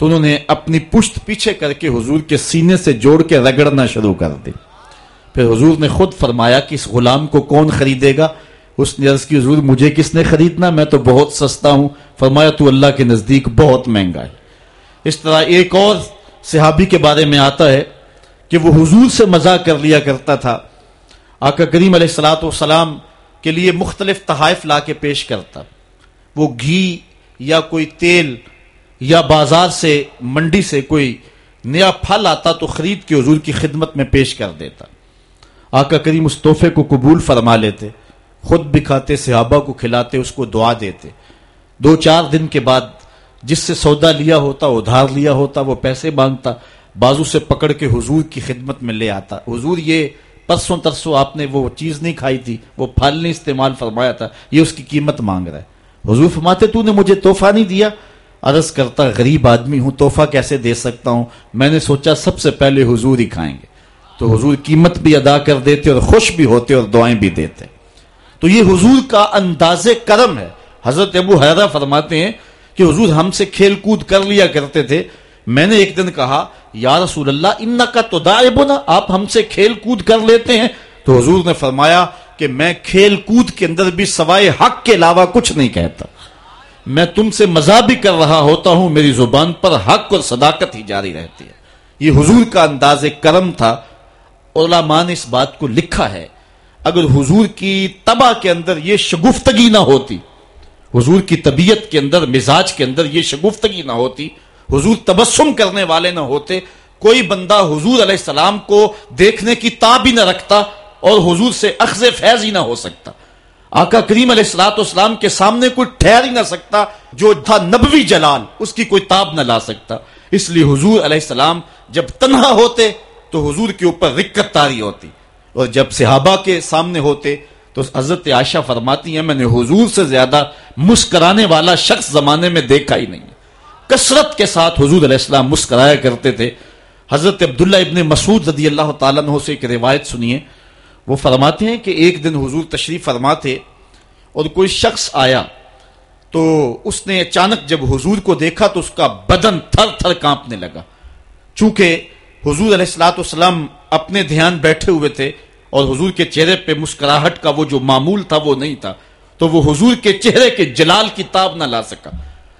تو انہوں نے اپنی پشت پیچھے کر کے حضور کے سینے سے جوڑ کے رگڑنا شروع کر دی۔ پھر حضور نے خود فرمایا کہ اس غلام کو کون خریدے گا؟ اس نے عرض کی، حضور، مجھے کس نے خریدنا؟ میں تو بہت سستا ہوں۔ فرمایا، تو اللہ کے نزدیک بہت مہنگا ہے۔ اس طرح ایک اور صحابی کے بارے میں آتا ہے کہ وہ حضور سے مزاق کر لیا کرتا تھا۔ آقا کریم علیہ السلاۃ والسلام کے لیے مختلف تحائف لا کے پیش کرتا۔ وہ گھی یا کوئی تیل یا بازار سے منڈی سے کوئی نیا پھل آتا تو خرید کے حضور کی خدمت میں پیش کر دیتا۔ آقا کریم اس تحفے کو قبول فرما لیتے، خود بھی کھاتے، صحابہ کو کھلاتے، اس کو دعا دیتے۔ دو چار دن کے بعد جس سے سودا لیا ہوتا، ادھار لیا ہوتا، وہ پیسے مانگتا، بازو سے پکڑ کے حضور کی خدمت میں لے آتا۔ حضور یہ پرسوں ترسوں آپ نے وہ چیز نہیں کھائی تھی، وہ پھل نہیں استعمال فرمایا تھا، یہ اس کی قیمت مانگ رہا ہے۔ حضور فرماتے، تو نے مجھے تحفہ نہیں دیا عرض کرتا غریب آدمی ہوں، تحفہ کیسے دے سکتا ہوں؟ میں نے سوچا سب سے پہلے حضور ہی کھائیں گے۔ تو حضور قیمت بھی ادا کر دیتے اور خوش بھی ہوتے اور دعائیں بھی دیتے۔ تو یہ حضور کا انداز کرم ہے۔ حضرت ابو حیرہ فرماتے ہیں کہ حضور ہم سے کھیل کود کر لیا کرتے تھے۔ میں نے ایک دن کہا، یا رسول اللہ ان کا تو دائبنا آپ ہم سے کھیل کود کر لیتے ہیں۔ تو حضور نے فرمایا کہ میں کھیل کود کے اندر بھی سوائے حق کے علاوہ کچھ نہیں کہتا۔ میں تم سے مزہ بھی کر رہا ہوتا ہوں، میری زبان پر حق اور صداقت ہی جاری رہتی ہے۔ یہ حضور کا انداز کرم تھا۔ علماء نے اس بات کو لکھا ہے۔ اگر حضور کی تباہ کے اندر یہ شگفتگی نہ ہوتی، حضور کی طبیعت کے اندر، مزاج کے اندر یہ شگفتگی نہ ہوتی، حضور تبسم کرنے والے نہ ہوتے، کوئی بندہ حضور علیہ السلام کو دیکھنے کی تاب ہی نہ رکھتا اور حضور سے اخذ فیض ہی نہ ہو سکتا۔ آقا کریم علیہ السلاۃ والسلام کے سامنے کوئی ٹھہر ہی نہ سکتا جو تھا نبوی جلال، اس کی کوئی تاب نہ لا سکتا۔ اس لیے حضور علیہ السلام جب تنہا ہوتے تو حضور کے اوپر رکت تاری ہوتی۔ اور جب صحابہ کے سامنے ہوتے تو حضرت عائشہ فرماتی ہیں، میں نے حضور سے زیادہ مسکرانے والا شخص زمانے میں دیکھا ہی نہیں۔ کثرت کے ساتھ حضور علیہ السلام مسکرایا کرتے تھے۔ حضرت عبداللہ ابن مسعود رضی اللہ تعالیٰ سے ایک روایت سنیے۔ وہ فرماتے ہیں کہ ایک دن حضور تشریف فرما تھے اور کوئی شخص آیا تو اس نے اچانک جب حضور کو دیکھا تو اس کا بدن تھر تھر کانپنے لگا۔ چونکہ حضور علیہ السلاۃ والسلام اپنے دھیان بیٹھے ہوئے تھے اور حضور کے چہرے پہ مسکراہٹ کا وہ جو معمول تھا وہ نہیں تھا، تو وہ حضور کے چہرے کے جلال کی تاب نہ لا سکا۔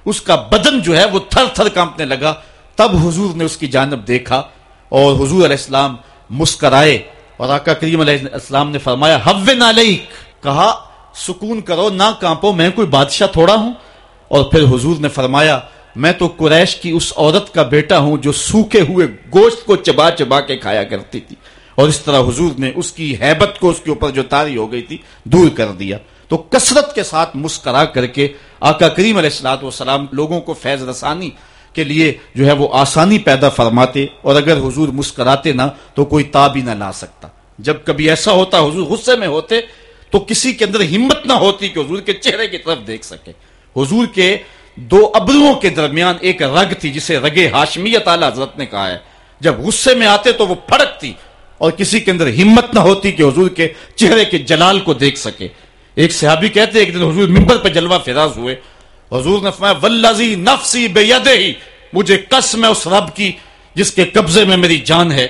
اس کا بدن جو ہے وہ تھر تھر کانپنے لگا۔ تب حضور نے اس کی جانب دیکھا اور حضور علیہ السلام مسکرائے۔ اور آقا کریم علیہ السلام نے فرمایا، حون علیک، کہا، سکون کرو، نہ کانپو، میں کوئی بادشاہ تھوڑا ہوں۔ اور پھر حضور نے فرمایا، میں تو قریش کی اس عورت کا بیٹا ہوں جو سوکھے ہوئے گوشت کو چبا چبا کے کھایا کرتی تھی۔ اور اس طرح حضور نے اس کی حیبت کو اس کے اوپر جو تاری ہو گئی تھی، دور کر دیا۔ تو کثرت کے ساتھ مسکرا کر کے آقا کریم علیہ السلاۃ والسلام لوگوں کو فیض رسانی کے لیے جو ہے وہ آسانی پیدا فرماتے اور اگر حضور مسکراتے نہ تو کوئی تاب ہی نہ لا سکتا۔ جب کبھی ایسا ہوتا حضور غصے میں ہوتے تو کسی کے اندر ہمت نہ ہوتی کہ حضور کے چہرے کی طرف دیکھ سکے۔ حضور کے دو ابروؤں کے درمیان ایک رگ تھی جسے رگے ہاشمیت اعلی حضرت نے کہا ہے۔ جب غصے میں آتے تو وہ پھڑکتی اور کسی کے اندر ہمت نہ ہوتی کہ حضور کے چہرے کے جلال کو دیکھ سکے۔ ایک صحابی کہتے ایک دن حضور ممبر پہ جلوہ فراز ہوئے۔ حضور نے فرمایا، والذی نفسی بیدہی، مجھے قسم ہے اس رب کی جس کے قبضے میں میری جان ہے۔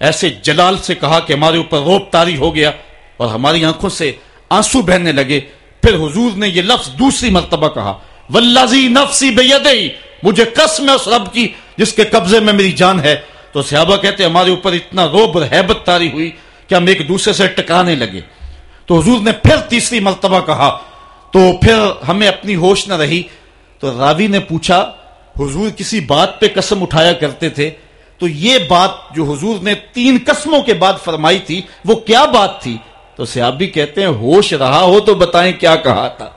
ایسے جلال سے کہا کہ ہمارے اوپر روپ تاری ہو گیا اور ہماری آنکھوں سے آنسو بہنے لگے۔ پھر حضور نے یہ لفظ دوسری مرتبہ کہا، والذی نفسی بیدہی، مجھے قسم ہے اس رب کی جس کے قبضے میں میری جان ہے۔ تو صحابہ کہتے ہمارے اوپر اتنا روب اور حیبت تاری ہوئی کہ ہم ایک دوسرے سے ٹکرانے لگے۔ تو حضور نے پھر تیسری مرتبہ کہا تو پھر ہمیں اپنی ہوش نہ رہی۔ تو راوی نے پوچھا، حضور کسی بات پہ قسم اٹھایا کرتے تھے؟ تو یہ بات جو حضور نے تین قسموں کے بعد فرمائی تھی، وہ کیا بات تھی؟ تو سیابی کہتے ہیں، ہوش رہا ہو تو بتائیں کیا کہا تھا۔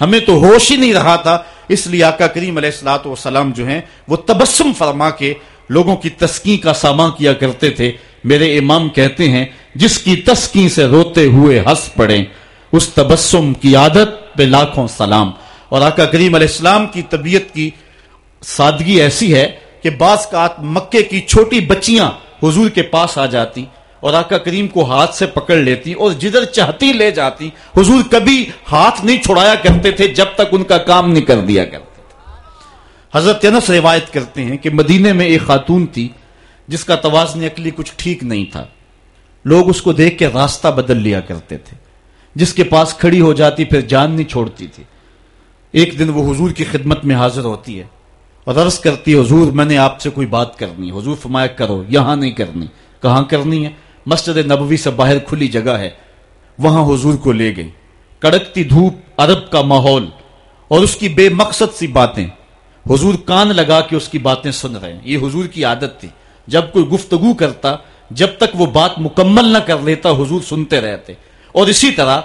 ہمیں تو ہوش ہی نہیں رہا تھا، اس لیے آقا کریم علیہ السلاۃ والسلام جو ہیں، وہ تبسم فرما کے لوگوں کی تسکین کا سامان کیا کرتے تھے۔ میرے امام کہتے ہیں، جس کی تسکین سے روتے ہوئے ہنس پڑے اس تبسم کی عادت پہ لاکھوں سلام۔ اور آقا کریم علیہ السلام کی طبیعت کی سادگی ایسی ہے کہ بعض کا مکے کی چھوٹی بچیاں حضور کے پاس آ جاتی اور آقا کریم کو ہاتھ سے پکڑ لیتی اور جدھر چاہتی لے جاتی۔ حضور کبھی ہاتھ نہیں چھڑایا کرتے تھے جب تک ان کا کام نہیں کر دیا کرتے تھے۔ حضرت انس روایت کرتے ہیں کہ مدینے میں ایک خاتون تھی جس کا توازن اکلی کچھ ٹھیک نہیں تھا۔ لوگ اس کو دیکھ کے راستہ بدل لیا کرتے تھے۔ جس کے پاس کھڑی ہو جاتی پھر جان نہیں چھوڑتی تھی۔ ایک دن وہ حضور کی خدمت میں حاضر ہوتی ہے اور عرض کرتی ہے، حضور، میں نے آپ سے کوئی بات کرنی حضور فرمایا، کرو، یہاں نہیں کرنی۔ کہاں کرنی ہے؟ مسجد نبوی سے باہر کھلی جگہ ہے۔ وہاں حضور کو لے گئی کڑکتی دھوپ، عرب کا ماحول اور اس کی بے مقصد سی باتیں۔ حضور کان لگا کے اس کی باتیں سن رہے ہیں۔ یہ حضور کی عادت تھی۔ جب کوئی گفتگو کرتا، جب تک وہ بات مکمل نہ کر لیتا، حضور سنتے رہتے۔ اور اسی طرح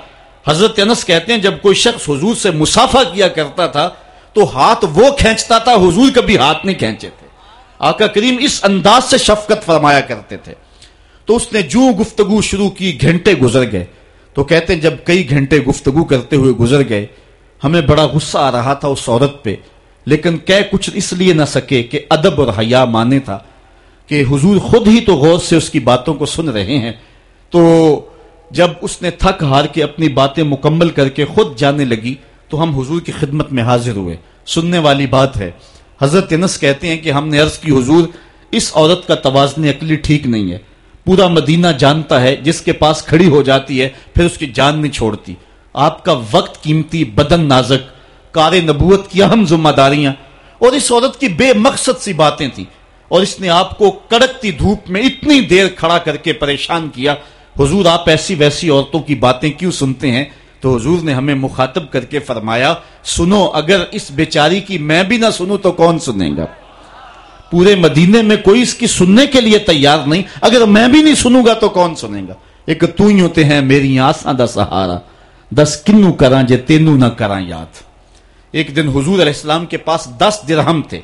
حضرت انس کہتے ہیں جب کوئی شخص حضور سے مسافہ کیا کرتا تھا تو ہاتھ وہ کھینچتا تھا، حضور کبھی ہاتھ نہیں کھینچے تھے۔ آقا کریم اس انداز سے شفقت فرمایا کرتے تھے۔ تو اس نے جو گفتگو شروع کی، گھنٹے گزر گئے۔ تو کہتے ہیں جب کئی گھنٹے گفتگو کرتے ہوئے گزر گئے، ہمیں بڑا غصہ آ رہا تھا اس عورت پہ۔ لیکن کہہ کچھ اس لیے نہ سکے کہ ادب اور حیا مانے تھا کہ حضور خود ہی تو غور سے اس کی باتوں کو سن رہے ہیں۔ تو جب اس نے تھک ہار کے اپنی باتیں مکمل کر کے خود جانے لگی، تو ہم حضور کی خدمت میں حاضر ہوئے۔ سننے والی بات ہے۔ حضرت انس کہتے ہیں کہ ہم نے عرض کی، حضور، اس عورت کا توازن عقلی ٹھیک نہیں ہے۔ پورا مدینہ جانتا ہے، جس کے پاس کھڑی ہو جاتی ہے، پھر اس کی جان نہیں چھوڑتی۔ آپ کا وقت قیمتی بدن نازک، کار نبوت کی اہم ذمہ داریاں۔ اور اس عورت کی بے مقصد سی باتیں تھیں۔ اور اس نے آپ کو کڑکتی دھوپ میں اتنی دیر کھڑا کر کے پریشان کیا حضور، آپ ایسی ویسی عورتوں کی باتیں کیوں سنتے ہیں؟ تو حضور نے ہمیں مخاطب کر کے فرمایا، سنو، اگر اس بیچاری کی میں بھی نہ سنوں تو کون سنے گا؟ پورے مدینے میں کوئی اس کی سننے کے لیے تیار نہیں، اگر میں بھی نہیں سنوں گا تو کون سنے گا؟ ایک تو ہی ہوتے ہیں، میری آساں دا سہارا، دس کنو کراں جے تینو نہ کراں یاد۔ ایک دن حضور علیہ السلام کے پاس دس درہم تھے،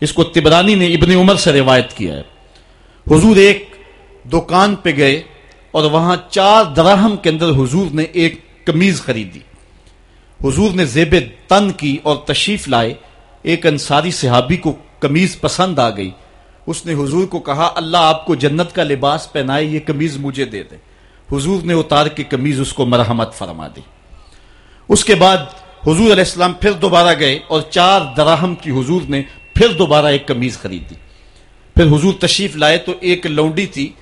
اس کو تبرانی نے ابن عمر سے روایت کیا ہے۔ حضور ایک دکان پہ گئے اور وہاں چار درہم کے اندر حضور نے ایک کمیز خریدی۔ حضور نے زیب تن کی اور تشریف لائے۔ ایک انصاری صحابی کو کمیز پسند آ گئی۔ اس نے حضور کو کہا، اللہ آپ کو جنت کا لباس پہنائے، یہ کمیز مجھے دے دے۔ حضور نے اتار کے کمیز اس کو مرحمت فرما دی۔ اس کے بعد حضور علیہ السلام پھر دوبارہ گئے اور چار دراہم کی حضور نے پھر دوبارہ ایک کمیز خریدی۔ پھر حضور تشریف لائے تو ایک لونڈی تھی،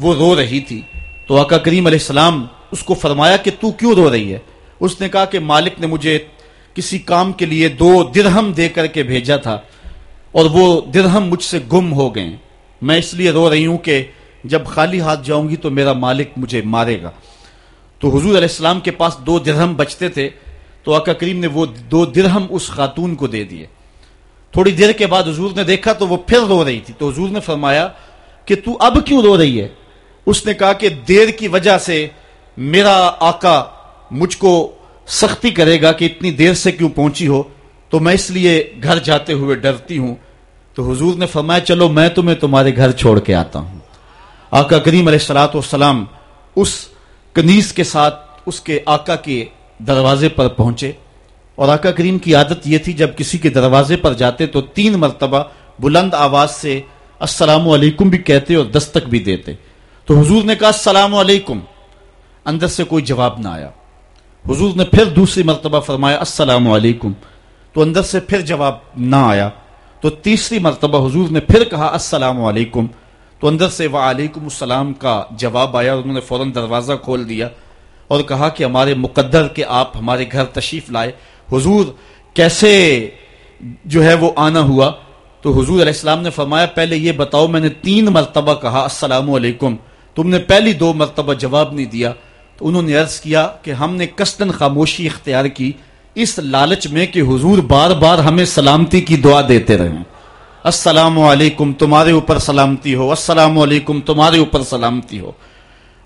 وہ رو رہی تھی۔ تو آقا کریم علیہ السلام اس کو فرمایا کہ تو کیوں رو رہی ہے؟ اس نے کہا کہ مالک نے مجھے کسی کام کے لیے دو درہم دے کر کے بھیجا تھا اور وہ درہم مجھ سے گم ہو گئے۔ میں اس لیے رو رہی ہوں کہ جب خالی ہاتھ جاؤں گی تو میرا مالک مجھے مارے گا۔ تو حضور علیہ السلام کے پاس دو درہم بچتے تھے، تو آقا کریم نے وہ دو درہم اس خاتون کو دے دیے۔ تھوڑی دیر کے بعد حضور نے دیکھا تو وہ پھر رو رہی تھی۔ تو حضور نے فرمایا کہ تو اب کیوں رو رہی ہے؟ اس نے کہا کہ دیر کی وجہ سے میرا آقا مجھ کو سختی کرے گا کہ اتنی دیر سے کیوں پہنچی ہو، تو میں اس لیے گھر جاتے ہوئے ڈرتی ہوں۔ تو حضور نے فرمایا، چلو میں تمہیں تمہارے گھر چھوڑ کے آتا ہوں۔ آقا کریم علیہ السلاۃ والسلام اس کنیز کے ساتھ اس کے آقا کے دروازے پر پہنچے۔ اور آقا کریم کی عادت یہ تھی، جب کسی کے دروازے پر جاتے تو تین مرتبہ بلند آواز سے السلام علیکم بھی کہتے اور دستک بھی دیتے۔ تو حضور نے کہا، السلام علیکم. اندر سے کوئی جواب نہ آیا۔ حضور نے پھر دوسری مرتبہ فرمایا، السلام علیکم. تو اندر سے پھر جواب نہ آیا۔ تو تیسری مرتبہ حضور نے پھر کہا، السلام علیکم. تو اندر سے وعلیکم السلام کا جواب آیا اور انہوں نے فوراً دروازہ کھول دیا اور کہا کہ ہمارے مقدر کے آپ ہمارے گھر تشریف لائے۔ حضور کیسے جو ہے وہ آنا ہوا؟ تو حضور علیہ السلام نے فرمایا، پہلے یہ بتاؤ، میں نے تین مرتبہ کہا، السلام علیکم. تم نے پہلی دو مرتبہ جواب نہیں دیا، تو انہوں نے عرض کیا کہ ہم نے کستن خاموشی اختیار کی، اس لالچ میں کہ حضور بار بار ہمیں سلامتی کی دعا دیتے رہے السلام علیکم، تمہارے اوپر سلامتی ہو۔ السلام علیکم، تمہارے اوپر سلامتی ہو۔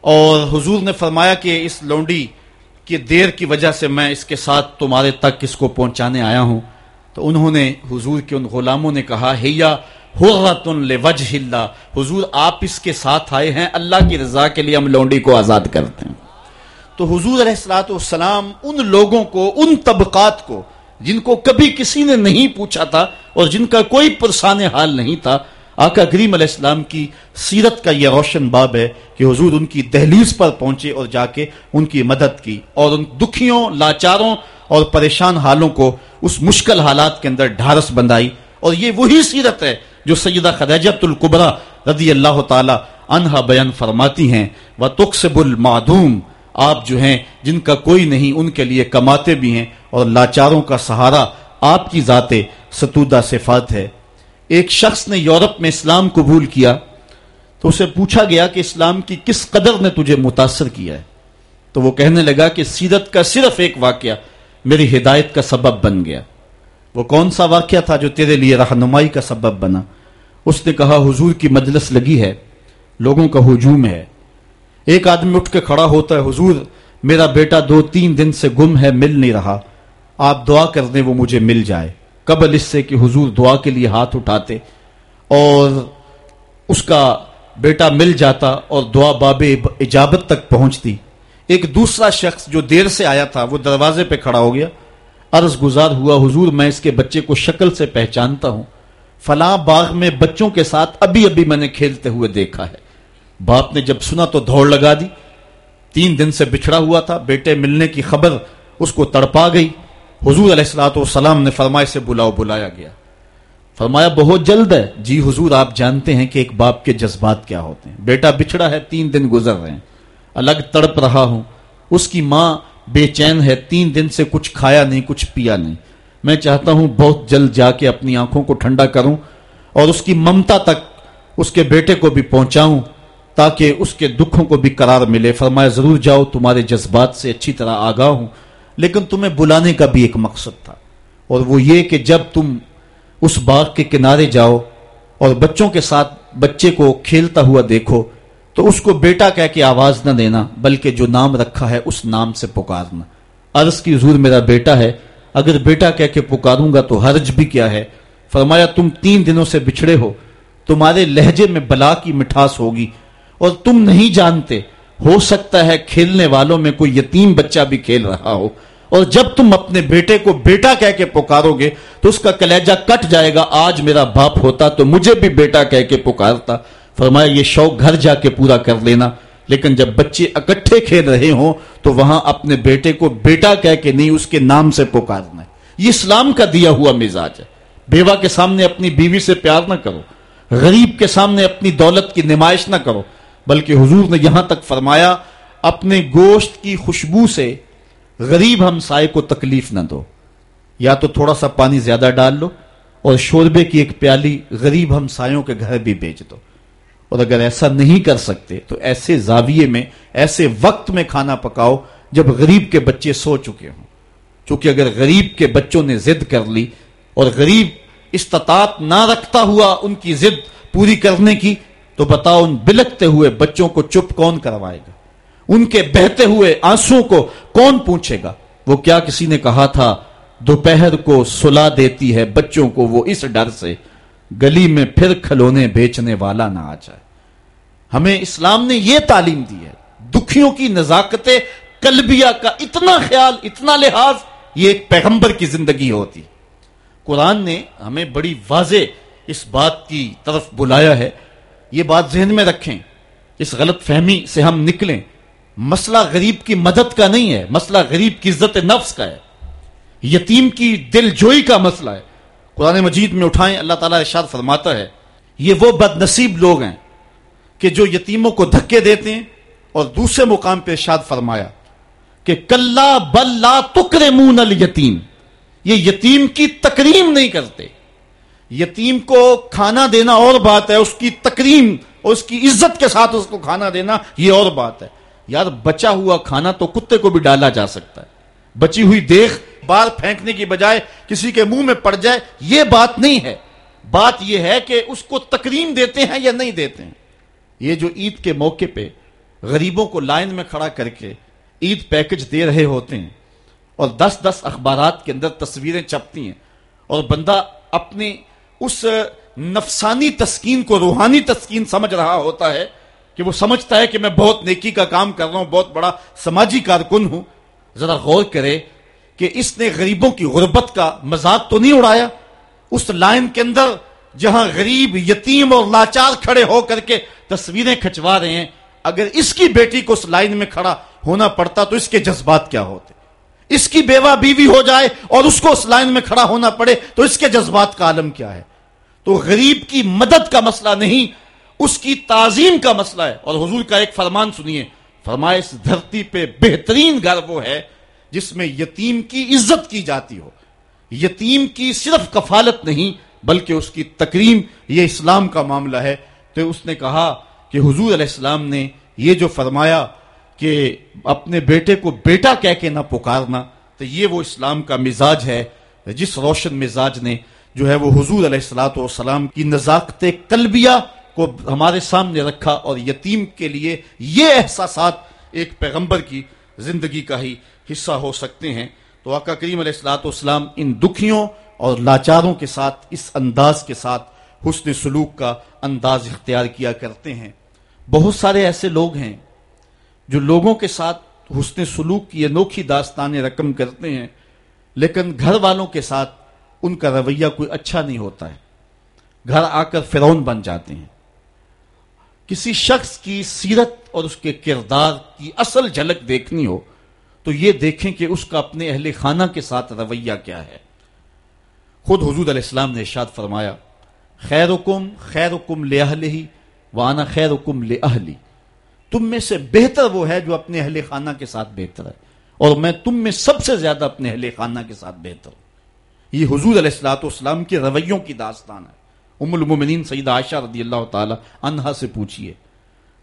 اور حضور نے فرمایا کہ اس لونڈی کی دیر کی وجہ سے میں اس کے ساتھ تمہارے تک اس کو پہنچانے آیا ہوں۔ تو انہوں نے حضور کے ان غلاموں نے کہا، ہیا لوجہ اللہ۔ حضور آپ اس کے ساتھ آئے ہیں، اللہ کی رضا کے لیے ہم لونڈی کو آزاد کرتے ہیں۔ تو حضور علیہ السلاۃ والسلام ان لوگوں کو، ان طبقات کو، جن کو کبھی کسی نے نہیں پوچھا تھا اور جن کا کوئی پرسان حال نہیں تھا، آقا کریم علیہ السلام کی سیرت کا یہ روشن باب ہے کہ حضور ان کی دہلیز پر پہنچے اور جا کے ان کی مدد کی اور ان دکھیوں، لاچاروں اور پریشان حالوں کو اس مشکل حالات کے اندر ڈھارس بندائی۔ اور یہ وہی سیرت ہے جو سیدہ خدیجت القبرا رضی اللہ تعالی انہا بیان فرماتی ہیں وہ تقسب المعدوم، آپ جو ہیں، جن کا کوئی نہیں، ان کے لیے کماتے بھی ہیں اور لاچاروں کا سہارا آپ کی ذات ستودہ صفات ہے۔ ایک شخص نے یورپ میں اسلام قبول کیا، تو اسے پوچھا گیا کہ اسلام کی کس قدر نے تجھے متاثر کیا ہے؟ تو وہ کہنے لگا کہ سیرت کا صرف ایک واقعہ، میری ہدایت کا سبب بن گیا۔ وہ کون سا واقعہ تھا جو تیرے لیے رہنمائی کا سبب بنا؟ اس نے کہا، حضور کی مجلس لگی ہے، لوگوں کا ہجوم ہے۔ ایک آدمی اٹھ کے کھڑا ہوتا ہے، حضور، میرا بیٹا دو تین دن سے گم ہے، مل نہیں رہا۔ آپ دعا کر دیں، وہ مجھے مل جائے۔ قبل اس سے کہ حضور دعا کے لیے ہاتھ اٹھاتے اور اس کا بیٹا مل جاتا اور دعا باب اجابت تک پہنچتی۔ ایک دوسرا شخص جو دیر سے آیا تھا، وہ دروازے پہ کھڑا ہو گیا۔ عرض گزار ہوا، حضور میں اس کے بچے کو شکل سے پہچانتا ہوں۔ فلاں باغ میں بچوں کے ساتھ ابھی ابھی میں نے کھیلتے ہوئے دیکھا ہے۔ باپ نے جب سنا تو دوڑ لگا دی۔ تین دن سے بچھڑا ہوا تھا۔ بیٹے ملنے کی خبر اس کو تڑپا گئی۔ حضور علیہ السلاۃ والسلام نے فرمائے سے بلاؤ، بلایا گیا۔ فرمایا، بہت جلد ہے۔ جی حضور، آپ جانتے ہیں کہ ایک باپ کے جذبات کیا ہوتے ہیں۔ بیٹا بچھڑا ہے، تین دن گزر رہے ہیں۔ الگ تڑپ رہا ہوں۔ اس کی ماں بے چین ہے، تین دن سے کچھ کھایا نہیں، کچھ پیا نہیں۔ میں چاہتا ہوں بہت جلد جا کے اپنی آنکھوں کو ٹھنڈا کروں اور اس کی ممتا تک اس کے بیٹے کو بھی پہنچاؤں تاکہ اس کے دکھوں کو بھی قرار ملے۔ فرمایا، ضرور جاؤ، تمہارے جذبات سے اچھی طرح آگاہ ہوں۔ لیکن تمہیں بلانے کا بھی ایک مقصد تھا۔ اور وہ یہ کہ جب تم اس باغ کے کنارے جاؤ اور بچوں کے ساتھ بچے کو کھیلتا ہوا دیکھو تو اس کو بیٹا کہہ کے آواز نہ دینا، بلکہ جو نام رکھا ہے اس نام سے پکارنا۔ عرض کی حضور، میرا بیٹا ہے، اگر بیٹا کہہ کے پکاروں گا تو حرج بھی کیا ہے۔ فرمایا، تم تین دنوں سے بچھڑے ہو، تمہارے لہجے میں بلا کی مٹھاس ہوگی، اور تم نہیں جانتے، ہو سکتا ہے کھیلنے والوں میں کوئی یتیم بچہ بھی کھیل رہا ہو۔ اور جب تم اپنے بیٹے کو بیٹا کہہ کے پکارو گے، تو اس کا کلیجہ کٹ جائے گا، آج میرا باپ ہوتا تو مجھے بھی بیٹا کہہ کے پکارتا۔ فرمایا، یہ شوق گھر جا کے پورا کر لینا، لیکن جب بچے اکٹھے کھیل رہے ہوں، تو وہاں اپنے بیٹے کو بیٹا کہہ کے نہیں، اس کے نام سے پکارنا ہے۔ یہ اسلام کا دیا ہوا مزاج ہے۔ بیوہ کے سامنے اپنی بیوی سے پیار نہ کرو۔ غریب کے سامنے اپنی دولت کی نمائش نہ کرو۔ بلکہ حضور نے یہاں تک فرمایا، اپنے گوشت کی خوشبو سے غریب ہم سائے کو تکلیف نہ دو۔ یا تو تھوڑا سا پانی زیادہ ڈال لو، اور شوربے کی ایک پیالی غریب ہم سایوں کے گھر بھی بیچ دو۔ اور اگر ایسا نہیں کر سکتے تو ایسے زاویے میں، ایسے وقت میں کھانا پکاؤ جب غریب کے بچے سو چکے ہوں۔ چونکہ اگر غریب کے بچوں نے زد کر لی اور غریب استطاعت نہ رکھتا ہوا ان کی زد پوری کرنے کی، تو بتاؤ ان بلکتے ہوئے بچوں کو چپ کون کروائے گا؟ ان کے بہتے ہوئے آنسو کو کون پوچھے گا؟ وہ کیا کسی نے کہا تھا، دوپہر کو سلا دیتی ہے بچوں کو وہ اس ڈر سے، گلی میں پھر کھلونے بیچنے والا نہ آ جائے۔ ہمیں اسلام نے یہ تعلیم دی ہے، دکھیوں کی نزاکت کلبیہ کا اتنا خیال، اتنا لحاظ، یہ ایک پیغمبر کی زندگی ہوتی۔ قرآن نے ہمیں بڑی واضح اس بات کی طرف بلایا ہے۔ یہ بات ذہن میں رکھیں، اس غلط فہمی سے ہم نکلیں۔ مسئلہ غریب کی مدد کا نہیں ہے، مسئلہ غریب کی عزت نفس کا ہے۔ یتیم کی دل جوئی کا مسئلہ ہے۔ قرآن مجید میں اٹھائیں، اللہ تعالیٰ ارشاد فرماتا ہے، یہ وہ بد نصیب لوگ ہیں کہ جو یتیموں کو دھکے دیتے ہیں اور دوسرے مقام پہ ارشاد فرمایا کہ کلّا بل تکرے مون یتیم یہ یتیم کی تکریم نہیں کرتے۔ یتیم کو کھانا دینا اور بات ہے، اس کی تکریم اور اس کی عزت کے ساتھ اس کو کھانا دینا، یہ اور بات ہے۔ یار، بچا ہوا کھانا تو کتے کو بھی ڈالا جا سکتا ہے۔ بچی ہوئی دیکھ بار پھینکنے کی بجائے کسی کے منہ میں پڑ جائے، یہ بات نہیں ہے۔ بات یہ ہے کہ اس کو تکریم دیتے ہیں یا نہیں دیتے ہیں۔ یہ جو عید کے موقع پہ غریبوں کو لائن میں کھڑا کر کے عید پیکج دے رہے ہوتے ہیں اور دس دس اخبارات کے اندر تصویریں چپتی ہیں اور بندہ اپنی اس نفسانی تسکین کو روحانی تسکین سمجھ رہا ہوتا ہے کہ وہ سمجھتا ہے کہ میں بہت نیکی کا کام کر رہا ہوں، بہت بڑا سماجی کارکن ہوں۔ ذرا غور کرے کہ اس نے غریبوں کی غربت کا مذاق تو نہیں اڑایا؟ اس لائن کے اندر جہاں غریب، یتیم اور لاچار کھڑے ہو کر کے تصویریں کھچوا رہے ہیں، اگر اس کی بیٹی کو اس لائن میں کھڑا ہونا پڑتا تو اس کے جذبات کیا ہوتے؟ اس کی بیوہ بیوی ہو جائے اور اس کو اس لائن میں کھڑا ہونا پڑے تو اس کے جذبات کا عالم کیا ہے؟ تو غریب کی مدد کا مسئلہ نہیں، اس کی تعظیم کا مسئلہ ہے۔ اور حضور کا ایک فرمان سنیے، فرمائے، اس دھرتی پہ بہترین گھر وہ ہے جس میں یتیم کی عزت کی جاتی ہو۔ یتیم کی صرف کفالت نہیں بلکہ اس کی تکریم یہ اسلام کا معاملہ ہے۔ تو اس نے کہا کہ حضور علیہ السلام نے یہ جو فرمایا کہ اپنے بیٹے کو بیٹا کہہ کے نہ پکارنا، تو یہ وہ اسلام کا مزاج ہے۔ جس روشن مزاج نے جو ہے وہ حضور علیہ السلاۃ والسلام کی نزاکت قلبیہ کو ہمارے سامنے رکھا اور یتیم کے لیے یہ احساسات ایک پیغمبر کی زندگی کا ہی حصہ ہو سکتے ہیں۔ تو آقا کریم علیہ السلاۃ والسلام ان دکھیوں اور لاچاروں کے ساتھ، اس انداز کے ساتھ حسن سلوک کا انداز اختیار کیا کرتے ہیں۔ بہت سارے ایسے لوگ ہیں جو لوگوں کے ساتھ حسن سلوک کی انوکھی داستانیں رقم کرتے ہیں، لیکن گھر والوں کے ساتھ ان کا رویہ کوئی اچھا نہیں ہوتا ہے۔ گھر آ کر فرون بن جاتے ہیں۔ کسی شخص کی سیرت اور اس کے کردار کی اصل جھلک دیکھنی ہو، تو یہ دیکھیں کہ اس کا اپنے اہل خانہ کے ساتھ رویہ کیا ہے۔ خود حضور علیہ السلام نے ارشاد فرمایا خیر حکم خیر حکم لے ہی وانا خیر حکم لے تم میں سے بہتر وہ ہے جو اپنے اہل خانہ کے ساتھ بہتر ہے، اور میں تم میں سب سے زیادہ اپنے اہل خانہ کے ساتھ بہتر ہوں۔ یہ حضور علیہ السلاۃ والسلام کے رویوں کی داستان ہے۔ ام المومنین سعید عائشہ رضی اللہ تعالی عنہا سے پوچھئے۔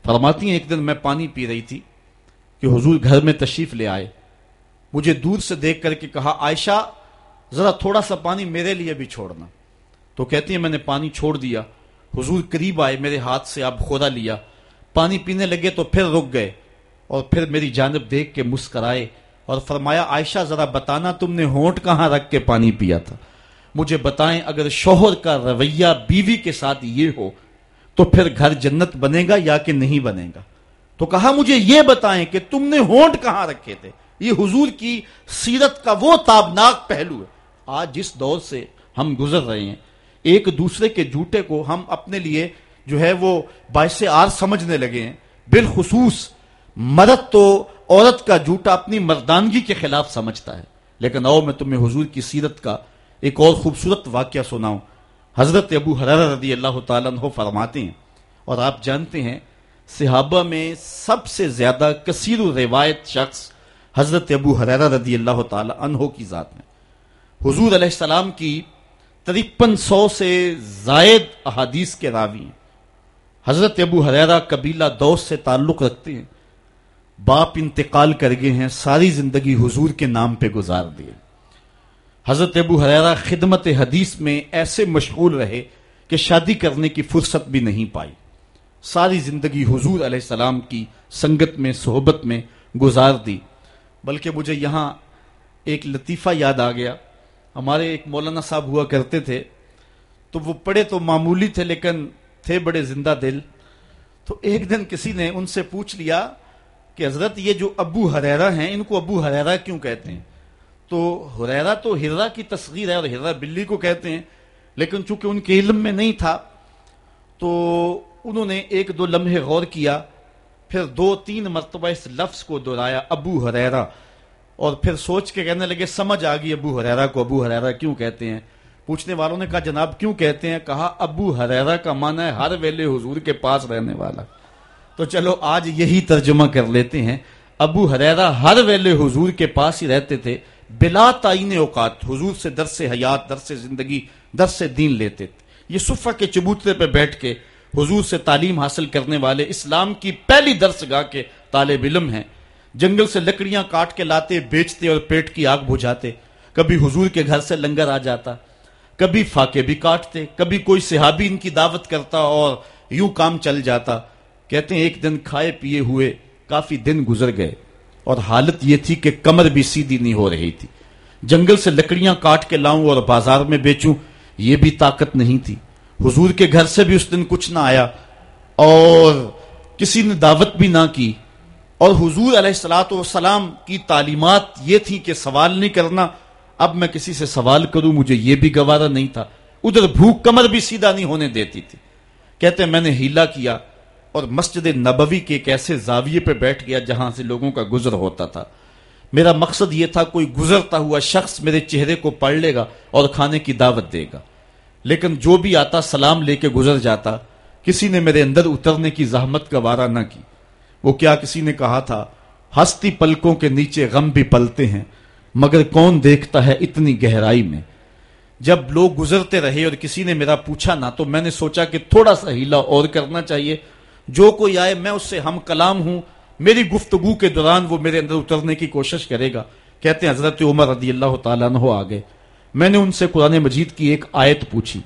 فرماتی ہیں، ایک دن میں پانی پی رہی تھی کہ حضور گھر میں تشریف لے آئے۔ مجھے دور سے دیکھ کر کے کہا، عائشہ ذرا تھوڑا سا پانی میرے لیے بھی چھوڑنا۔ تو کہتی ہیں میں نے پانی چھوڑ دیا۔ حضور قریب آئے، میرے ہاتھ سے آپ خورا لیا۔ پانی پینے لگے تو پھر رک گئے اور پھر میری جانب دیکھ کے مسکرائے اور فرمایا، عائشہ، ذرا بتانا تم نے ہونٹ کہاں رکھ کے پانی پیا تھا؟ مجھے بتائیں، اگر شوہر کا رویہ بیوی کے ساتھ یہ ہو تو پھر گھر جنت بنے گا یا کہ نہیں بنے گا؟ تو کہا، مجھے یہ بتائیں کہ تم نے ہونٹ کہاں رکھے تھے؟ یہ حضور کی سیرت کا وہ تابناک پہلو ہے۔ آج جس دور سے ہم گزر رہے ہیں، ایک دوسرے کے جھوٹے کو ہم اپنے لیے جو ہے وہ باعث آر سمجھنے لگے ہیں۔ بالخصوص مرد تو عورت کا جھوٹا اپنی مردانگی کے خلاف سمجھتا ہے۔ لیکن او میں تمہیں حضور کی سیرت کا ایک اور خوبصورت واقعہ سناؤں۔ حضرت ابو حرار رضی اللہ تعالیٰ عنہ فرماتے ہیں، اور آپ جانتے ہیں، صحابہ میں سب سے زیادہ کثیر و روایت شخص حضرت ابو حرارہ رضی اللہ تعالی عنہ کی ذات میں۔ حضور علیہ السلام کی ترپن سو سے زائد احادیث کے راوی ہیں۔ حضرت ابو حریرہ قبیلہ دوست سے تعلق رکھتے ہیں۔ باپ انتقال کر گئے ہیں، ساری زندگی حضور کے نام پہ گزار دیے۔ حضرت ابو حریرہ خدمت حدیث میں ایسے مشغول رہے کہ شادی کرنے کی فرصت بھی نہیں پائی۔ ساری زندگی حضور علیہ السلام کی سنگت میں، صحبت میں گزار دی۔ بلکہ مجھے یہاں ایک لطیفہ یاد آ گیا۔ ہمارے ایک مولانا صاحب ہوا کرتے تھے، تو وہ پڑھے تو معمولی تھے لیکن تھے بڑے زندہ دل۔ تو ایک دن کسی نے ان سے پوچھ لیا کہ حضرت یہ جو ابو حریرہ ہیں، ان کو ابو حریرہ کیوں کہتے ہیں؟ تو حریرہ تو ہررا کی تصغیر ہے اور ہررا بلی کو کہتے ہیں، لیکن چونکہ ان کے علم میں نہیں تھا، تو انہوں نے ایک دو لمحے غور کیا، پھر دو تین مرتبہ اس لفظ کو دہرایا، ابو حریرہ۔ اور پھر سوچ کے کہنے لگے، سمجھ آ گئی ابو حریرہ کو۔ ابو حریرہ کیوں کہتے ہیں؟ پوچھنے والوں نے کہا، جناب کیوں کہتے ہیں؟ کہا، ابو حریرہ کا معنی ہے ہر ویلے حضور کے پاس رہنے والا۔ تو چلو، آج یہی ترجمہ کر لیتے ہیں۔ ابو حریرہ ہر ویلے حضور کے پاس ہی رہتے تھے، بلا تعین اوقات حضور سے درس حیات، درس زندگی، درس دین لیتے تھے۔ یہ صفہ کے چبوترے پہ بیٹھ کے حضور سے تعلیم حاصل کرنے والے اسلام کی پہلی درس گاہ کے طالب علم ہیں۔ جنگل سے لکڑیاں کاٹ کے لاتے، بیچتے اور پیٹ کی آگ بجھاتے۔ کبھی حضور کے گھر سے لنگر آ جاتا، کبھی فاقے بھی کاٹتے، کبھی کوئی صحابی ان کی دعوت کرتا اور یوں کام چل جاتا۔ کہتے ہیں، ایک دن کھائے پیے ہوئے کافی دن گزر گئے اور حالت یہ تھی کہ کمر بھی سیدھی نہیں ہو رہی تھی۔ جنگل سے لکڑیاں کاٹ کے لاؤں اور بازار میں بیچوں، یہ بھی طاقت نہیں تھی۔ حضور کے گھر سے بھی اس دن کچھ نہ آیا اور کسی نے دعوت بھی نہ کی۔ اور حضور علیہ السلاۃ والسلام کی تعلیمات یہ تھی کہ سوال نہیں کرنا، اب میں کسی سے سوال کروں، مجھے یہ بھی گوارا نہیں تھا۔ ادھر بھوک کمر بھی سیدھا نہیں ہونے دیتی تھی۔ کہتے میں نے ہیلا کیا اور مسجد نبوی کے ایک ایسے زاویے پہ بیٹھ گیا جہاں سے لوگوں کا گزر ہوتا تھا۔ میرا مقصد یہ تھا، کوئی گزرتا ہوا شخص میرے چہرے کو پڑھ لے گا اور کھانے کی دعوت دے گا۔ لیکن جو بھی آتا، سلام لے کے گزر جاتا، کسی نے میرے اندر اترنے کی زحمت کا وارہ نہ کی۔ وہ کیا کسی نے کہا تھا؟ ہستی پلکوں کے نیچے غم بھی پلتے ہیں، مگر کون دیکھتا ہے اتنی گہرائی میں؟ جب لوگ گزرتے رہے اور کسی نے میرا پوچھا نہ تو میں نے سوچا کہ تھوڑا سا ہیلا اور کرنا چاہیے۔ جو کوئی آئے، میں اس سے ہم کلام ہوں۔ میری گفتگو کے دوران وہ میرے اندر اترنے کی کوشش کرے گا۔ کہتے ہیں، حضرت عمر رضی اللہ تعالیٰ عنہ آگے میں نے ان سے قرآن مجید کی ایک آیت پوچھی۔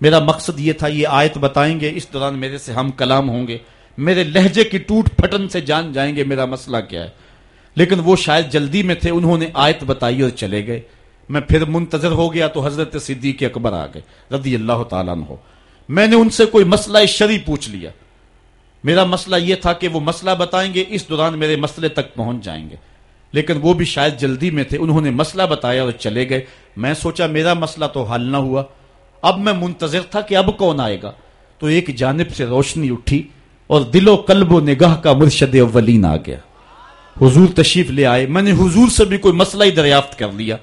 میرا مقصد یہ تھا، یہ آیت بتائیں گے، اس دوران میرے سے ہم کلام ہوں گے۔ میرے لہجے کی ٹوٹ پھٹن سے جان جائیں گے میرا مسئلہ کیا ہے۔ لیکن وہ شاید جلدی میں تھے، انہوں نے آیت بتائی اور چلے گئے۔ میں پھر منتظر ہو گیا تو حضرت صدیق اکبر آ گئے، رضی اللہ تعالیٰ عنہ۔ میں نے ان سے کوئی مسئلہ شری پوچھ لیا۔ میرا مسئلہ یہ تھا کہ وہ مسئلہ بتائیں گے، اس دوران میرے مسئلے تک پہنچ جائیں گے۔ لیکن وہ بھی شاید جلدی میں تھے، انہوں نے مسئلہ بتایا اور چلے گئے۔ میں سوچا میرا مسئلہ تو حل نہ ہوا۔ اب میں منتظر تھا کہ اب کون آئے گا۔ تو ایک جانب سے روشنی اٹھی۔ اور دل و قلب و نگاہ کا مرشد اولین آ گیا۔ حضور تشریف لے آئے۔ میں نے حضور سے بھی کوئی مسئلہ ہی دریافت کر لیا۔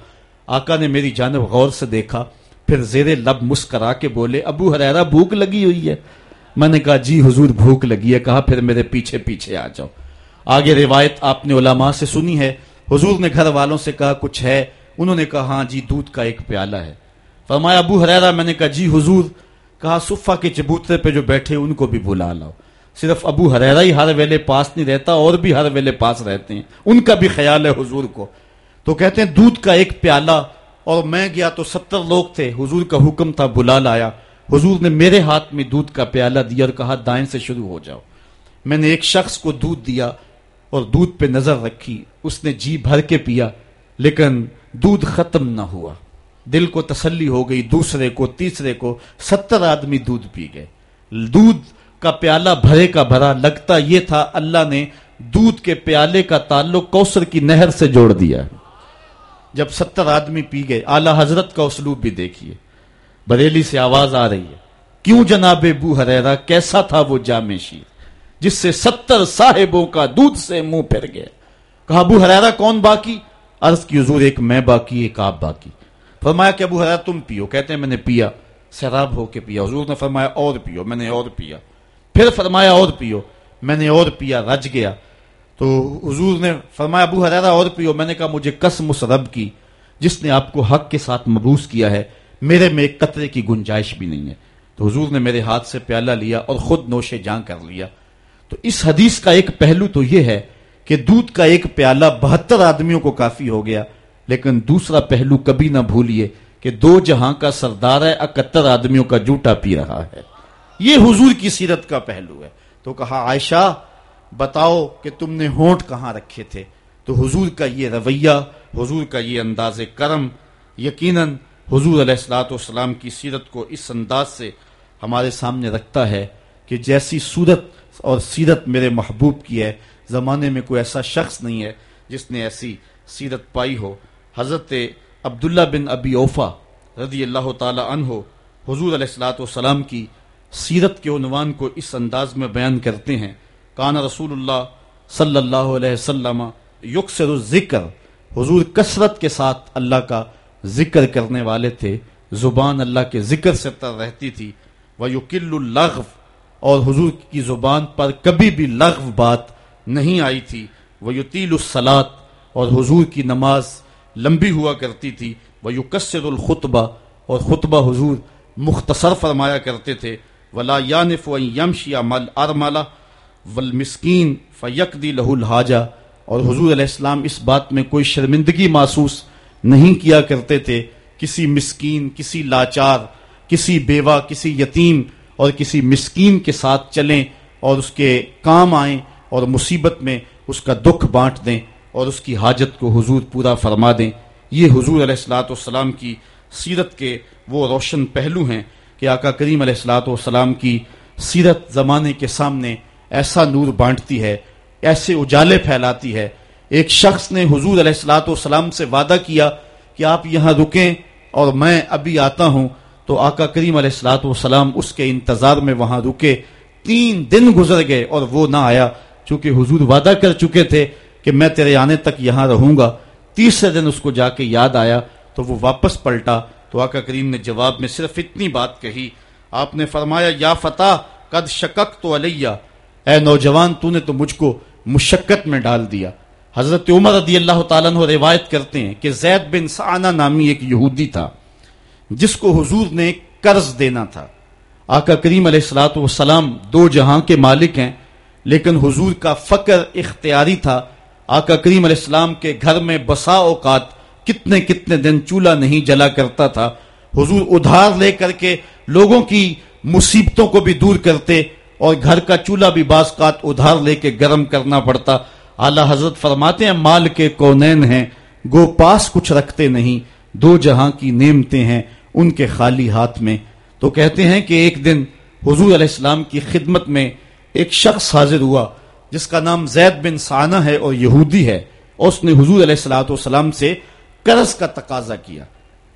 آقا نے میری جانب غور سے دیکھا۔ پھر زیر لب مسکرا کے بولے، ابو حریرا بھوک لگی ہوئی ہے۔ میں نے کہا جی حضور بھوک لگی ہے، کہا، پھر میرے پیچھے پیچھے آ جاؤ۔ آگے روایت آپ نے علماء سے سنی ہے۔ حضور نے گھر والوں سے کہا، کچھ ہے؟ انہوں نے کہا ہاں جی دودھ کا ایک پیالہ ہے۔ فرمایا، ابو حریرا میں نے کہا جی حضور، کہا صفا کے چبوترے پہ جو بیٹھے، ان کو بھی بلا لاؤ۔ صرف ابو حریرا ہی ہر ویلے پاس نہیں رہتا، اور بھی ہر ویلے پاس رہتے ہیں۔ ان کا بھی خیال ہے حضور کو۔ تو کہتے ہیں، دودھ کا ایک پیالہ، اور میں گیا تو ستر لوگ تھے۔ حضور کا حکم تھا، بلا لایا۔ حضور نے میرے ہاتھ میں دودھ کا پیالہ دیا اور کہا، دائیں سے شروع ہو جاؤ۔ میں نے ایک شخص کو دودھ دیا اور دودھ پہ نظر رکھی۔ اس نے جی بھر کے پیا، لیکن دودھ ختم نہ ہوا۔ دل کو تسلی ہو گئی، دوسرے کو، تیسرے کو، ستر آدمی دودھ پی گئے۔ دودھ کا پیالہ بھرے کا بھرا لگتا یہ تھا اللہ نے دودھ کے پیالے کا تعلق کوسر کی نہر سے جوڑ دیا جب ستر آدمی پی گئے، اعلی حضرت کا اسلوب بھی دیکھیے۔ بریلی سے آواز آ رہی ہے۔ کیوں جناب بو ہریرا کیسا تھا وہ جامع شیر؟ جس سے ستر صاحبوں کا دودھ سے منہ پھر گیا۔ کہا، ابو ہریرا کون باقی؟ عرض کی حضور، ایک میں باقی، ایک آپ باقی۔ فرمایا کہ ابو ہریرا تم پیو۔ کہتے ہیں، میں نے پیا۔ سیراب ہو کے پیا۔ حضور نے فرمایا، اور پیو۔ میں نے اور پیا۔ پھر فرمایا اور پیو۔ میں نے اور پیا، رج گیا۔ تو حضور نے فرمایا، ابو حرارا اور پیو۔ میں نے کہا، مجھے قسم اس رب کی، جس نے آپ کو حق کے ساتھ مبوس کیا ہے، میرے میں قطرے کی گنجائش بھی نہیں ہے۔ تو حضور نے میرے ہاتھ سے پیالہ لیا اور خود نوش جان کر لیا۔ تو اس حدیث کا ایک پہلو تو یہ ہے کہ دودھ کا ایک پیالہ بہتر آدمیوں کو کافی ہو گیا، لیکن دوسرا پہلو کبھی نہ بھولیے کہ دو جہاں کا سردار ہے، اکہتر آدمیوں کا جوٹا پی رہا ہے۔ یہ حضور کی سیرت کا پہلو ہے۔ تو کہا، عائشہ، بتاؤ کہ تم نے ہونٹ کہاں رکھے تھے؟ تو حضور کا یہ رویہ، حضور کا یہ انداز کرم، یقیناً حضور علیہ السلاۃ والسلام کی سیرت کو اس انداز سے ہمارے سامنے رکھتا ہے کہ جیسی صورت اور سیرت میرے محبوب کی ہے، زمانے میں کوئی ایسا شخص نہیں ہے جس نے ایسی سیرت پائی ہو۔ حضرت عبداللہ بن ابی اوفا رضی اللہ تعالی عنہ، حضور علیہ السلاۃ والسلام کی سیرت کے عنوان کو اس انداز میں بیان کرتے ہیں، کان رسول اللہ صلی اللہ علیہ وسلم یکسر الذکر، حضور کثرت کے ساتھ اللہ کا ذکر کرنے والے تھے، زبان اللہ کے ذکر سے تر رہتی تھی وہ یقل الغ اور حضور کی زبان پر کبھی بھی لغو بات نہیں آئی تھی وہ یتیل السلات اور حضور کی نماز لمبی ہوا کرتی تھی وہ یکسر الخطبہ، اور خطبہ حضور مختصر فرمایا کرتے تھے ولا یانف و یمش یا مل ارمالا والمسکین فیقدی لہ الحاجہ۔ اور حضور علیہ السلام اس بات میں کوئی شرمندگی محسوس نہیں کیا کرتے تھے۔ کسی مسکین، کسی لاچار، کسی بیوہ، کسی یتیم اور کسی مسکین کے ساتھ چلیں اور اس کے کام آئیں اور مصیبت میں اس کا دکھ بانٹ دیں اور اس کی حاجت کو حضور پورا فرما دیں۔ یہ حضور علیہ السلاۃ والسلام کی سیرت کے وہ روشن پہلو ہیں۔ کہ آقا کریم علیہ السلاۃ والسلام کی سیرت زمانے کے سامنے ایسا نور بانٹتی ہے، ایسے اجالے پھیلاتی ہے۔ ایک شخص نے حضور علیہ السلاۃ والسلام سے وعدہ کیا کہ آپ یہاں رکیں اور میں ابھی آتا ہوں۔ تو آقا کریم علیہ السلاۃ والسلام اس کے انتظار میں وہاں رکے۔ تین دن گزر گئے اور وہ نہ آیا۔ چونکہ حضور وعدہ کر چکے تھے کہ میں تیرے آنے تک یہاں رہوں گا۔ تیسرے دن اس کو جا کے یاد آیا تو وہ واپس پلٹا۔ تو آقا کریم نے جواب میں صرف اتنی بات کہی، آپ نے فرمایا، یا فتح قد شکک تو علیہ۔ اے نوجوان، تو نے تو مجھ کو مشقت میں ڈال دیا۔ حضرت عمر رضی اللہ تعالیٰ عنہ روایت کرتے ہیں کہ زید بن سعانہ نامی ایک یہودی تھا، جس کو حضور نے قرض دینا تھا۔ آقا کریم علیہ السلاۃ والسلام دو جہاں کے مالک ہیں، لیکن حضور کا فقر اختیاری تھا۔ آقا کریم علیہ السلام کے گھر میں بسا اوقات کتنے کتنے دن چولہا نہیں جلا کرتا تھا۔ حضور ادھار لے کر کے لوگوں کی مصیبتوں کو بھی دور کرتے اور گھر کا چولہا بھی بعض ادھار لے کے گرم کرنا پڑتا۔ اعلی حضرت فرماتے ہیں، مال کے کونین ہیں، گو پاس کچھ رکھتے نہیں، دو جہاں کی نعمتیں ہیں ان کے خالی ہاتھ میں۔ تو کہتے ہیں کہ ایک دن حضور علیہ السلام کی خدمت میں ایک شخص حاضر ہوا، جس کا نام زید بن سانہ ہے اور یہودی ہے۔ اور اس نے حضور علیہ السلاۃ والسلام سے قرض کا تقاضا کیا،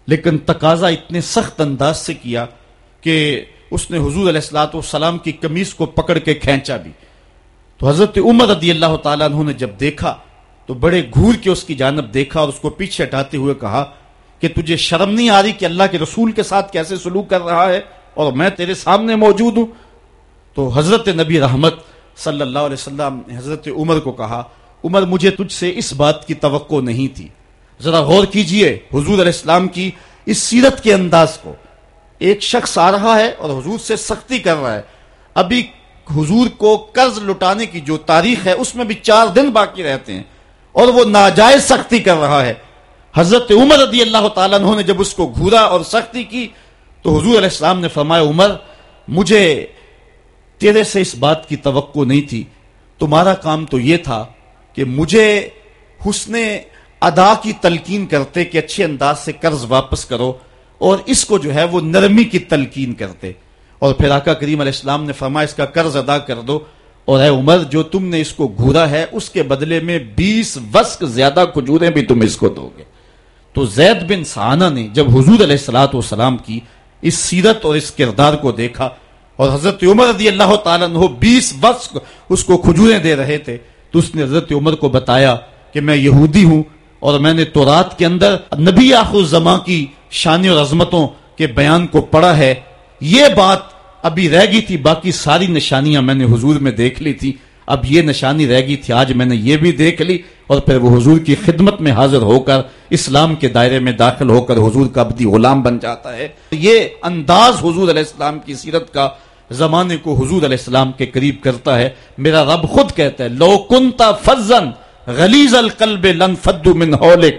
لیکن تقاضا اتنے سخت انداز سے کیا کہ اس نے حضور علیہ السلاۃ والسلام کی کمیز کو پکڑ کے کھینچا بھی۔ تو حضرت عمر رضی اللہ تعالیٰ عنہ نے جب دیکھا، تو بڑے گھور کے اس کی جانب دیکھا اور اس کو پیچھے ہٹاتے ہوئے کہا کہ تجھے شرم نہیں آ رہی کہ اللہ کے رسول کے ساتھ کیسے سلوک کر رہا ہے اور میں تیرے سامنے موجود ہوں؟ تو حضرت نبی رحمت صلی اللہ علیہ وسلم نے حضرت عمر کو کہا، عمر مجھے تجھ سے اس بات کی توقع نہیں تھی۔ ذرا غور کیجیے حضور علیہ السلام کی اس سیرت کے انداز کو۔ ایک شخص آ رہا ہے اور حضور سے سختی کر رہا ہے۔ ابھی حضور کو قرض لٹانے کی جو تاریخ ہے، اس میں بھی چار دن باقی رہتے ہیں اور وہ ناجائز سختی کر رہا ہے۔ حضرت عمر رضی اللہ تعالیٰ عنہ نے جب اس کو گھورا اور سختی کی تو حضور علیہ السلام نے فرمایا، عمر، مجھے تیرے سے اس بات کی توقع نہیں تھی۔ تمہارا کام تو یہ تھا کہ مجھے حسن ادا کی تلقین کرتے کہ اچھے انداز سے قرض واپس کرو اور اس کو جو ہے وہ نرمی کی تلقین کرتے۔ اور پھر آقا کریم علیہ السلام نے فرمایا اس کا قرض ادا کر دو۔ اور اے عمر، جو تم نے اس کو گھورا ہے، اس کے بدلے میں بیس وسک زیادہ کھجوریں بھی تم اس کو دو گے۔ تو زید بن سانہ نے جب حضور علیہ السلاۃ والسلام کی اس سیرت اور اس کردار کو دیکھا اور حضرت عمر رضی اللہ تعالیٰ عنہ بیس وقت اس کو کھجوریں دے رہے تھے، تو اس نے حضرت عمر کو بتایا کہ میں یہودی ہوں اور میں نے تورات کے اندر نبی آخر زماں کی شان اور عظمتوں کے بیان کو پڑھا ہے۔ یہ بات ابھی رہ گئی تھی، باقی ساری نشانیاں میں نے حضور میں دیکھ لی تھی۔ اب یہ نشانی رہ گئی تھی، آج میں نے یہ بھی دیکھ لی۔ اور پھر وہ حضور کی خدمت میں حاضر ہو کر، اسلام کے دائرے میں داخل ہو کر حضور کا ابدی غلام بن جاتا ہے۔ یہ انداز حضور علیہ السلام کی سیرت کا زمانے کو حضور علیہ السلام کے قریب کرتا ہے۔ میرا رب خود کہتا ہے، لو کنتا فزن غلیز القلب لن فدو من ہولک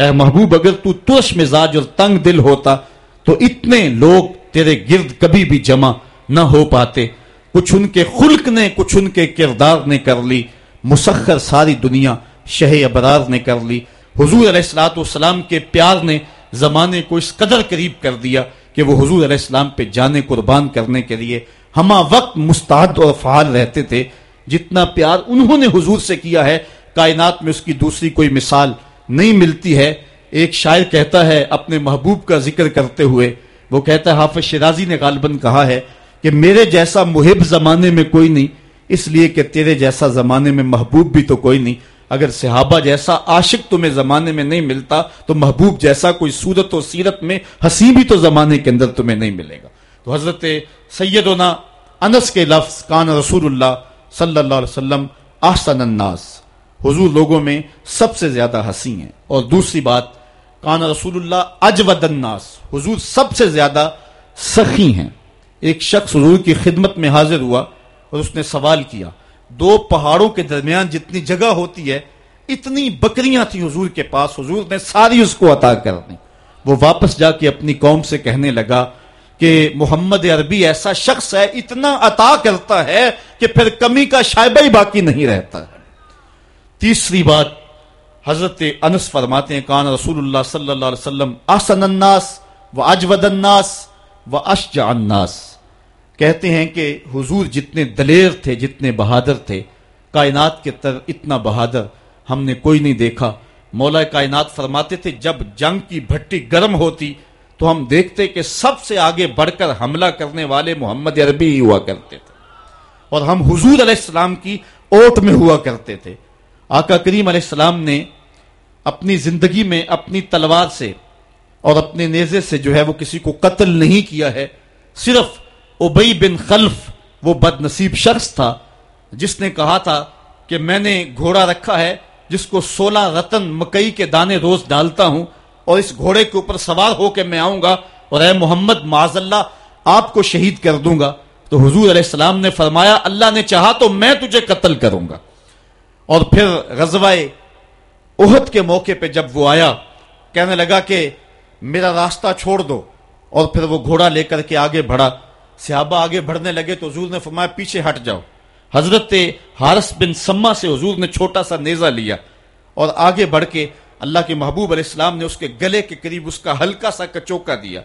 اے محبوب، اگر تو توش مزاج اور تنگ دل ہوتا، تو اتنے لوگ تیرے گرد کبھی بھی جمع نہ ہو پاتے۔ کچھ ان کے خلق نے، کچھ ان کے کردار نے کر لی۔ مسخر ساری دنیا شہ ابرار نے کر لی۔ حضور علیہ السلاۃ والسلام کے پیار نے زمانے کو اس قدر قریب کر دیا کہ وہ حضور علیہ السلام پہ جانے، قربان کرنے کے لیے ہما وقت مستعد اور فعال رہتے تھے۔ جتنا پیار انہوں نے حضور سے کیا ہے کائنات میں اس کی دوسری کوئی مثال نہیں ملتی ہے۔ ایک شاعر کہتا ہے اپنے محبوب کا ذکر کرتے ہوئے، وہ کہتا ہے حافظ شرازی نے غالباً کہا ہے کہ میرے جیسا محب زمانے میں کوئی نہیں، اس لیے کہ تیرے جیسا زمانے میں محبوب بھی تو کوئی نہیں۔ اگر صحابہ جیسا عاشق تمہیں زمانے میں نہیں ملتا، تو محبوب جیسا کوئی صورت و سیرت میں ہنسی بھی تو زمانے کے اندر تمہیں نہیں ملے گا۔ تو حضرت سیدنا انس کے لفظ کان رسول اللہ صلی اللہ علیہ وسلم احسن الناس۔ حضور لوگوں میں سب سے زیادہ ہنسی ہیں۔ اور دوسری بات، کان رسول اللہ اجود الناس، حضور سب سے زیادہ سخی ہیں۔ ایک شخص حضور کی خدمت میں حاضر ہوا اور اس نے سوال کیا، دو پہاڑوں کے درمیان جتنی جگہ ہوتی ہے، اتنی بکریاں تھیں حضور کے پاس، حضور نے ساری اس کو عطا کر دی۔ وہ واپس جا کے اپنی قوم سے کہنے لگا کہ محمد عربی ایسا شخص ہے، اتنا عطا کرتا ہے کہ پھر کمی کا شائبہ ہی باقی نہیں رہتا۔ ہے تیسری بات حضرت انس فرماتے ہیں، کان رسول اللہ صلی اللہ علیہ وسلم احسن الناس و اجود الناس و اشجع الناس. کہتے ہیں کہ حضور جتنے دلیر تھے، جتنے بہادر تھے، کائنات کے تر اتنا بہادر ہم نے کوئی نہیں دیکھا۔ مولا کائنات فرماتے تھے، جب جنگ کی بھٹی گرم ہوتی تو ہم دیکھتے کہ سب سے آگے بڑھ کر حملہ کرنے والے محمد عربی ہی ہوا کرتے تھے اور ہم حضور علیہ السلام کی اوٹ میں ہوا کرتے تھے۔ آقا کریم علیہ السلام نے اپنی زندگی میں اپنی تلوار سے اور اپنے نیزے سے جو ہے وہ کسی کو قتل نہیں کیا ہے، صرف ابئی بن خلف وہ بد نصیب شخص تھا، جس نے کہا تھا کہ میں نے گھوڑا رکھا ہے، جس کو سولہ رتن مکئی کے دانے روز ڈالتا ہوں اور اس گھوڑے کے اوپر سوار ہو کے میں آؤں گا اور اے محمد معذ اللہ، آپ کو شہید کر دوں گا۔ تو حضور علیہ السلام نے فرمایا، اللہ نے چاہا تو میں تجھے قتل کروں گا۔ اور پھر غزوائے احد کے موقع پہ جب وہ آیا، کہنے لگا کہ میرا راستہ چھوڑ دو، اور پھر وہ گھوڑا لے کر کے آگے بڑھا۔ صحابہ آگے بڑھنے لگے تو حضور نے فرمایا، پیچھے ہٹ جاؤ۔ حضرت حارث بن سما سے حضور نے چھوٹا سا نیزہ لیا، اور آگے بڑھ کے اللہ کے محبوب علیہ السلام نے اس کے گلے کے قریب اس کا ہلکا سا کچوکا دیا،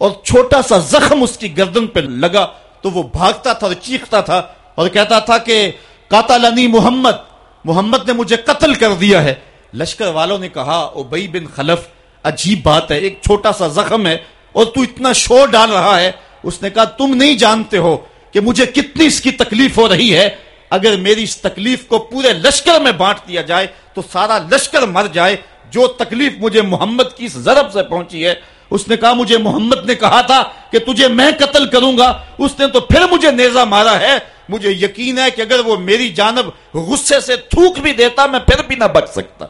اور چھوٹا سا زخم اس کی گردن پہ لگا تو وہ بھاگتا تھا اور چیختا تھا اور کہتا تھا کہ قاتلنی محمد محمد نے مجھے قتل کر دیا ہے۔ لشکر والوں نے کہا، او بئی بن خلف، عجیب بات ہے، ایک چھوٹا سا زخم ہے اور تو اتنا شور ڈال رہا ہے۔ اس نے کہا، تم نہیں جانتے ہو کہ مجھے کتنی اس کی تکلیف ہو رہی ہے۔ اگر میری اس تکلیف کو پورے لشکر میں بانٹ دیا جائے تو سارا لشکر مر جائے۔ جو تکلیف مجھے محمد کی اس ضرب سے پہنچی ہے۔ اس نے کہا، مجھے محمد نے کہا تھا کہ تجھے میں قتل کروں گا۔ اس نے تو پھر مجھے نیزہ مارا ہے۔ مجھے یقین ہے کہ اگر وہ میری جانب غصے سے تھوک بھی دیتا، میں پھر بھی نہ بچ سکتا۔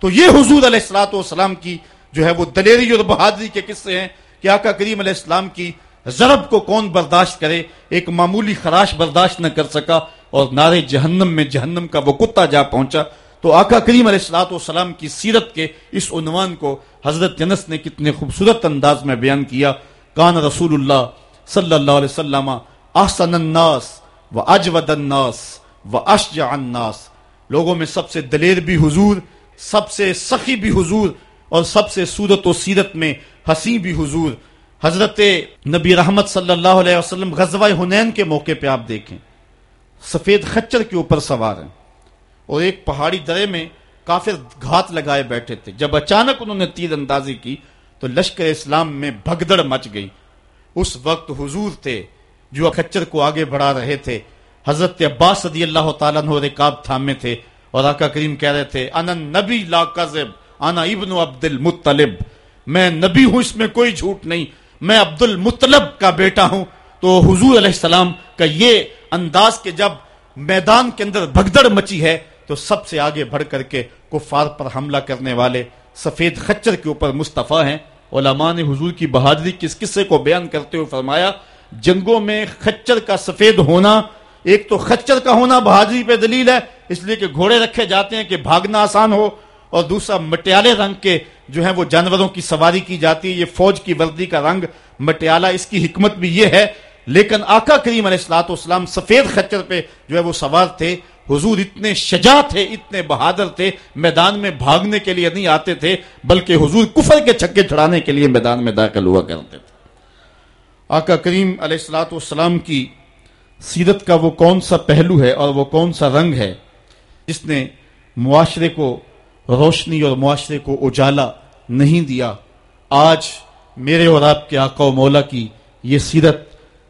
تو یہ حضور علیہ السلاۃ والسلام کی جو ہے وہ دلیری اور بہادری کے قصے ہیں کہ آقا کریم علیہ السلام کی ضرب کو کون برداشت کرے، ایک معمولی خراش برداشت نہ کر سکا اور نارے جہنم میں جہنم کا وہ کتا جا پہنچا۔ تو آقا کریم علیہ السلاۃ والسلام کی سیرت کے اس عنوان کو حضرت جنس نے کتنے خوبصورت انداز میں بیان کیا۔ کان رسول اللہ صلی اللہ علیہ وسلم احسن الناس۔ و اجود الناس و اشجع الناس۔ لوگوں میں سب سے دلیر بھی حضور، سب سے سخی بھی حضور، اور سب سے صورت و سیرت میں حسی بھی حضور۔ حضرت نبی رحمت صلی اللہ علیہ وسلم غزوہ ہنین کے موقع پہ آپ دیکھیں۔ سفید خچر کے اوپر سوار ہیں۔ اور ایک پہاڑی درے میں کافر گھات لگائے بیٹھے تھے۔ جب اچانک انہوں نے تیر اندازی کی تو لشکر اسلام میں بھگدڑ مچ گئی۔ اس وقت حضور تھے۔ جو خچر کو آگے بڑھا رہے تھے۔ حضرت عباس صدی اللہ تعالیٰ رکاب تھامے تھے اور آقا کریم کہہ رہے تھے، انا نبی لا قذب انا ابن عبد المطلب۔ میں نبی ہوں، اس میں کوئی جھوٹ نہیں۔ میں عبد المطلب کا بیٹا ہوں۔ تو حضور علیہ السلام کا یہ انداز کہ جب میدان کے اندر بھگدڑ مچی ہے، تو سب سے آگے بڑھ کر کے کفار پر حملہ کرنے والے سفید خچر کے اوپر مصطفیٰ ہیں۔ علماء نے حضور کی بہادری کس قصے کو بیان کرتے ہوئے فرمایا جنگوں میں خچر کا سفید ہونا، ایک تو خچر کا ہونا بہادری پہ دلیل ہے، اس لیے کہ گھوڑے رکھے جاتے ہیں کہ بھاگنا آسان ہو، اور دوسرا مٹیالے رنگ کے جو ہیں وہ جانوروں کی سواری کی جاتی ہے یہ فوج کی وردی کا رنگ، مٹیالہ، اس کی حکمت بھی یہ ہے۔ لیکن آقا کریم علیہ السلاۃ والسلام سفید خچر پہ جو ہے وہ سوار تھے، حضور اتنے شجا تھے، اتنے بہادر تھے، میدان میں بھاگنے کے لیے نہیں آتے تھے، بلکہ حضور کفر کے چھکے چڑھانے کے لیے میدان میں داخل ہوا کرتے تھے۔ آقا کریم علیہ السلاۃ والسلام کی سیرت کا وہ کون سا پہلو ہے اور وہ کون سا رنگ ہے جس نے معاشرے کو روشنی اور معاشرے کو اجالا نہیں دیا؟ آج میرے اور آپ کے آقا و مولا کی یہ سیرت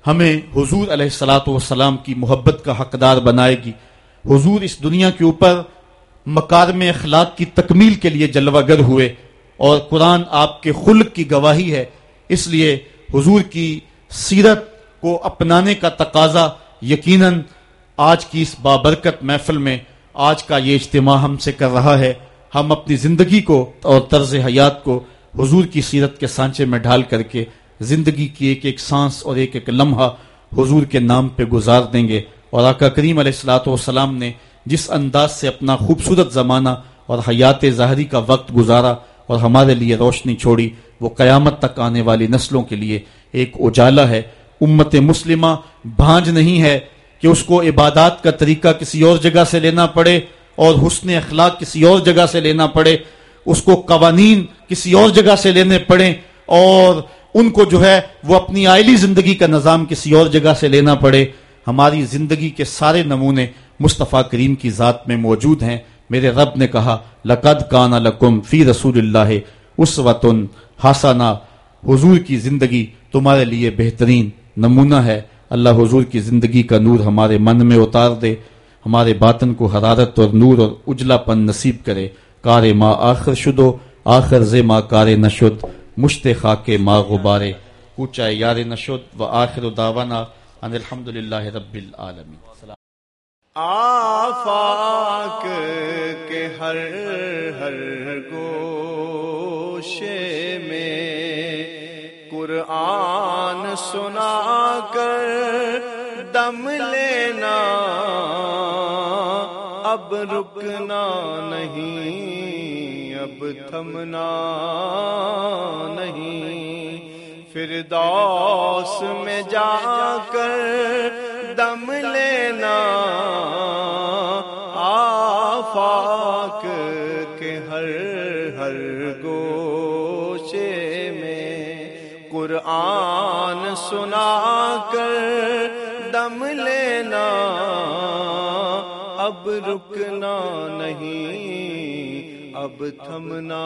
ہمیں حضور علیہ السلاۃ والسلام کی محبت کا حقدار بنائے گی۔ حضور اس دنیا کے اوپر مکارم اخلاق کی تکمیل کے لیے جلوہ گر ہوئے اور قرآن آپ کے خلق کی گواہی ہے۔ اس لیے حضور کی سیرت کو اپنانے کا تقاضا یقیناً آج کی اس بابرکت محفل میں آج کا یہ اجتماع ہم سے کر رہا ہے۔ ہم اپنی زندگی کو اور طرز حیات کو حضور کی سیرت کے سانچے میں ڈھال کر کے زندگی کی ایک ایک سانس اور ایک ایک لمحہ حضور کے نام پہ گزار دیں گے۔ اور آقا کریم علیہ السلاۃ والسلام نے جس انداز سے اپنا خوبصورت زمانہ اور حیات ظاہری کا وقت گزارا اور ہمارے لیے روشنی چھوڑی وہ قیامت تک آنے والی نسلوں کے لیے ایک اجالا ہے۔ امت مسلمہ بھانج نہیں ہے کہ اس کو عبادات کا طریقہ کسی اور جگہ سے لینا پڑے اور حسن اخلاق کسی اور جگہ سے لینا پڑے۔ اس کو قوانین کسی اور جگہ سے لینے پڑے اور ان کو جو ہے وہ اپنی آئلی زندگی کا نظام کسی اور جگہ سے لینا پڑے۔ ہماری زندگی کے سارے نمونے مصطفیٰ کریم کی ذات میں موجود ہیں۔ میرے رب نے کہا، لقد کان لکم فی رسول اللہ اس وطن ہاسانہ حضور کی زندگی تمہارے لیے بہترین نمونہ ہے۔ اللہ حضور کی زندگی کا نور ہمارے من میں اتار دے، ہمارے باطن کو حرارت اور نور اور اجلا پن نصیب کرے۔ کار ما آخر شدو آخر زے ما کار نشد، مشت خاک ما غبارے کوچا یار نشد و آخر دعوانا ان الحمدللہ رب العالمین۔ آفاق کے ہر ہر گوشے سنا کر دم لینا۔ اب رکنا نہیں، اب تھمنا نہیں۔ پھر میں جا کر دم لینا۔ اب تھمنا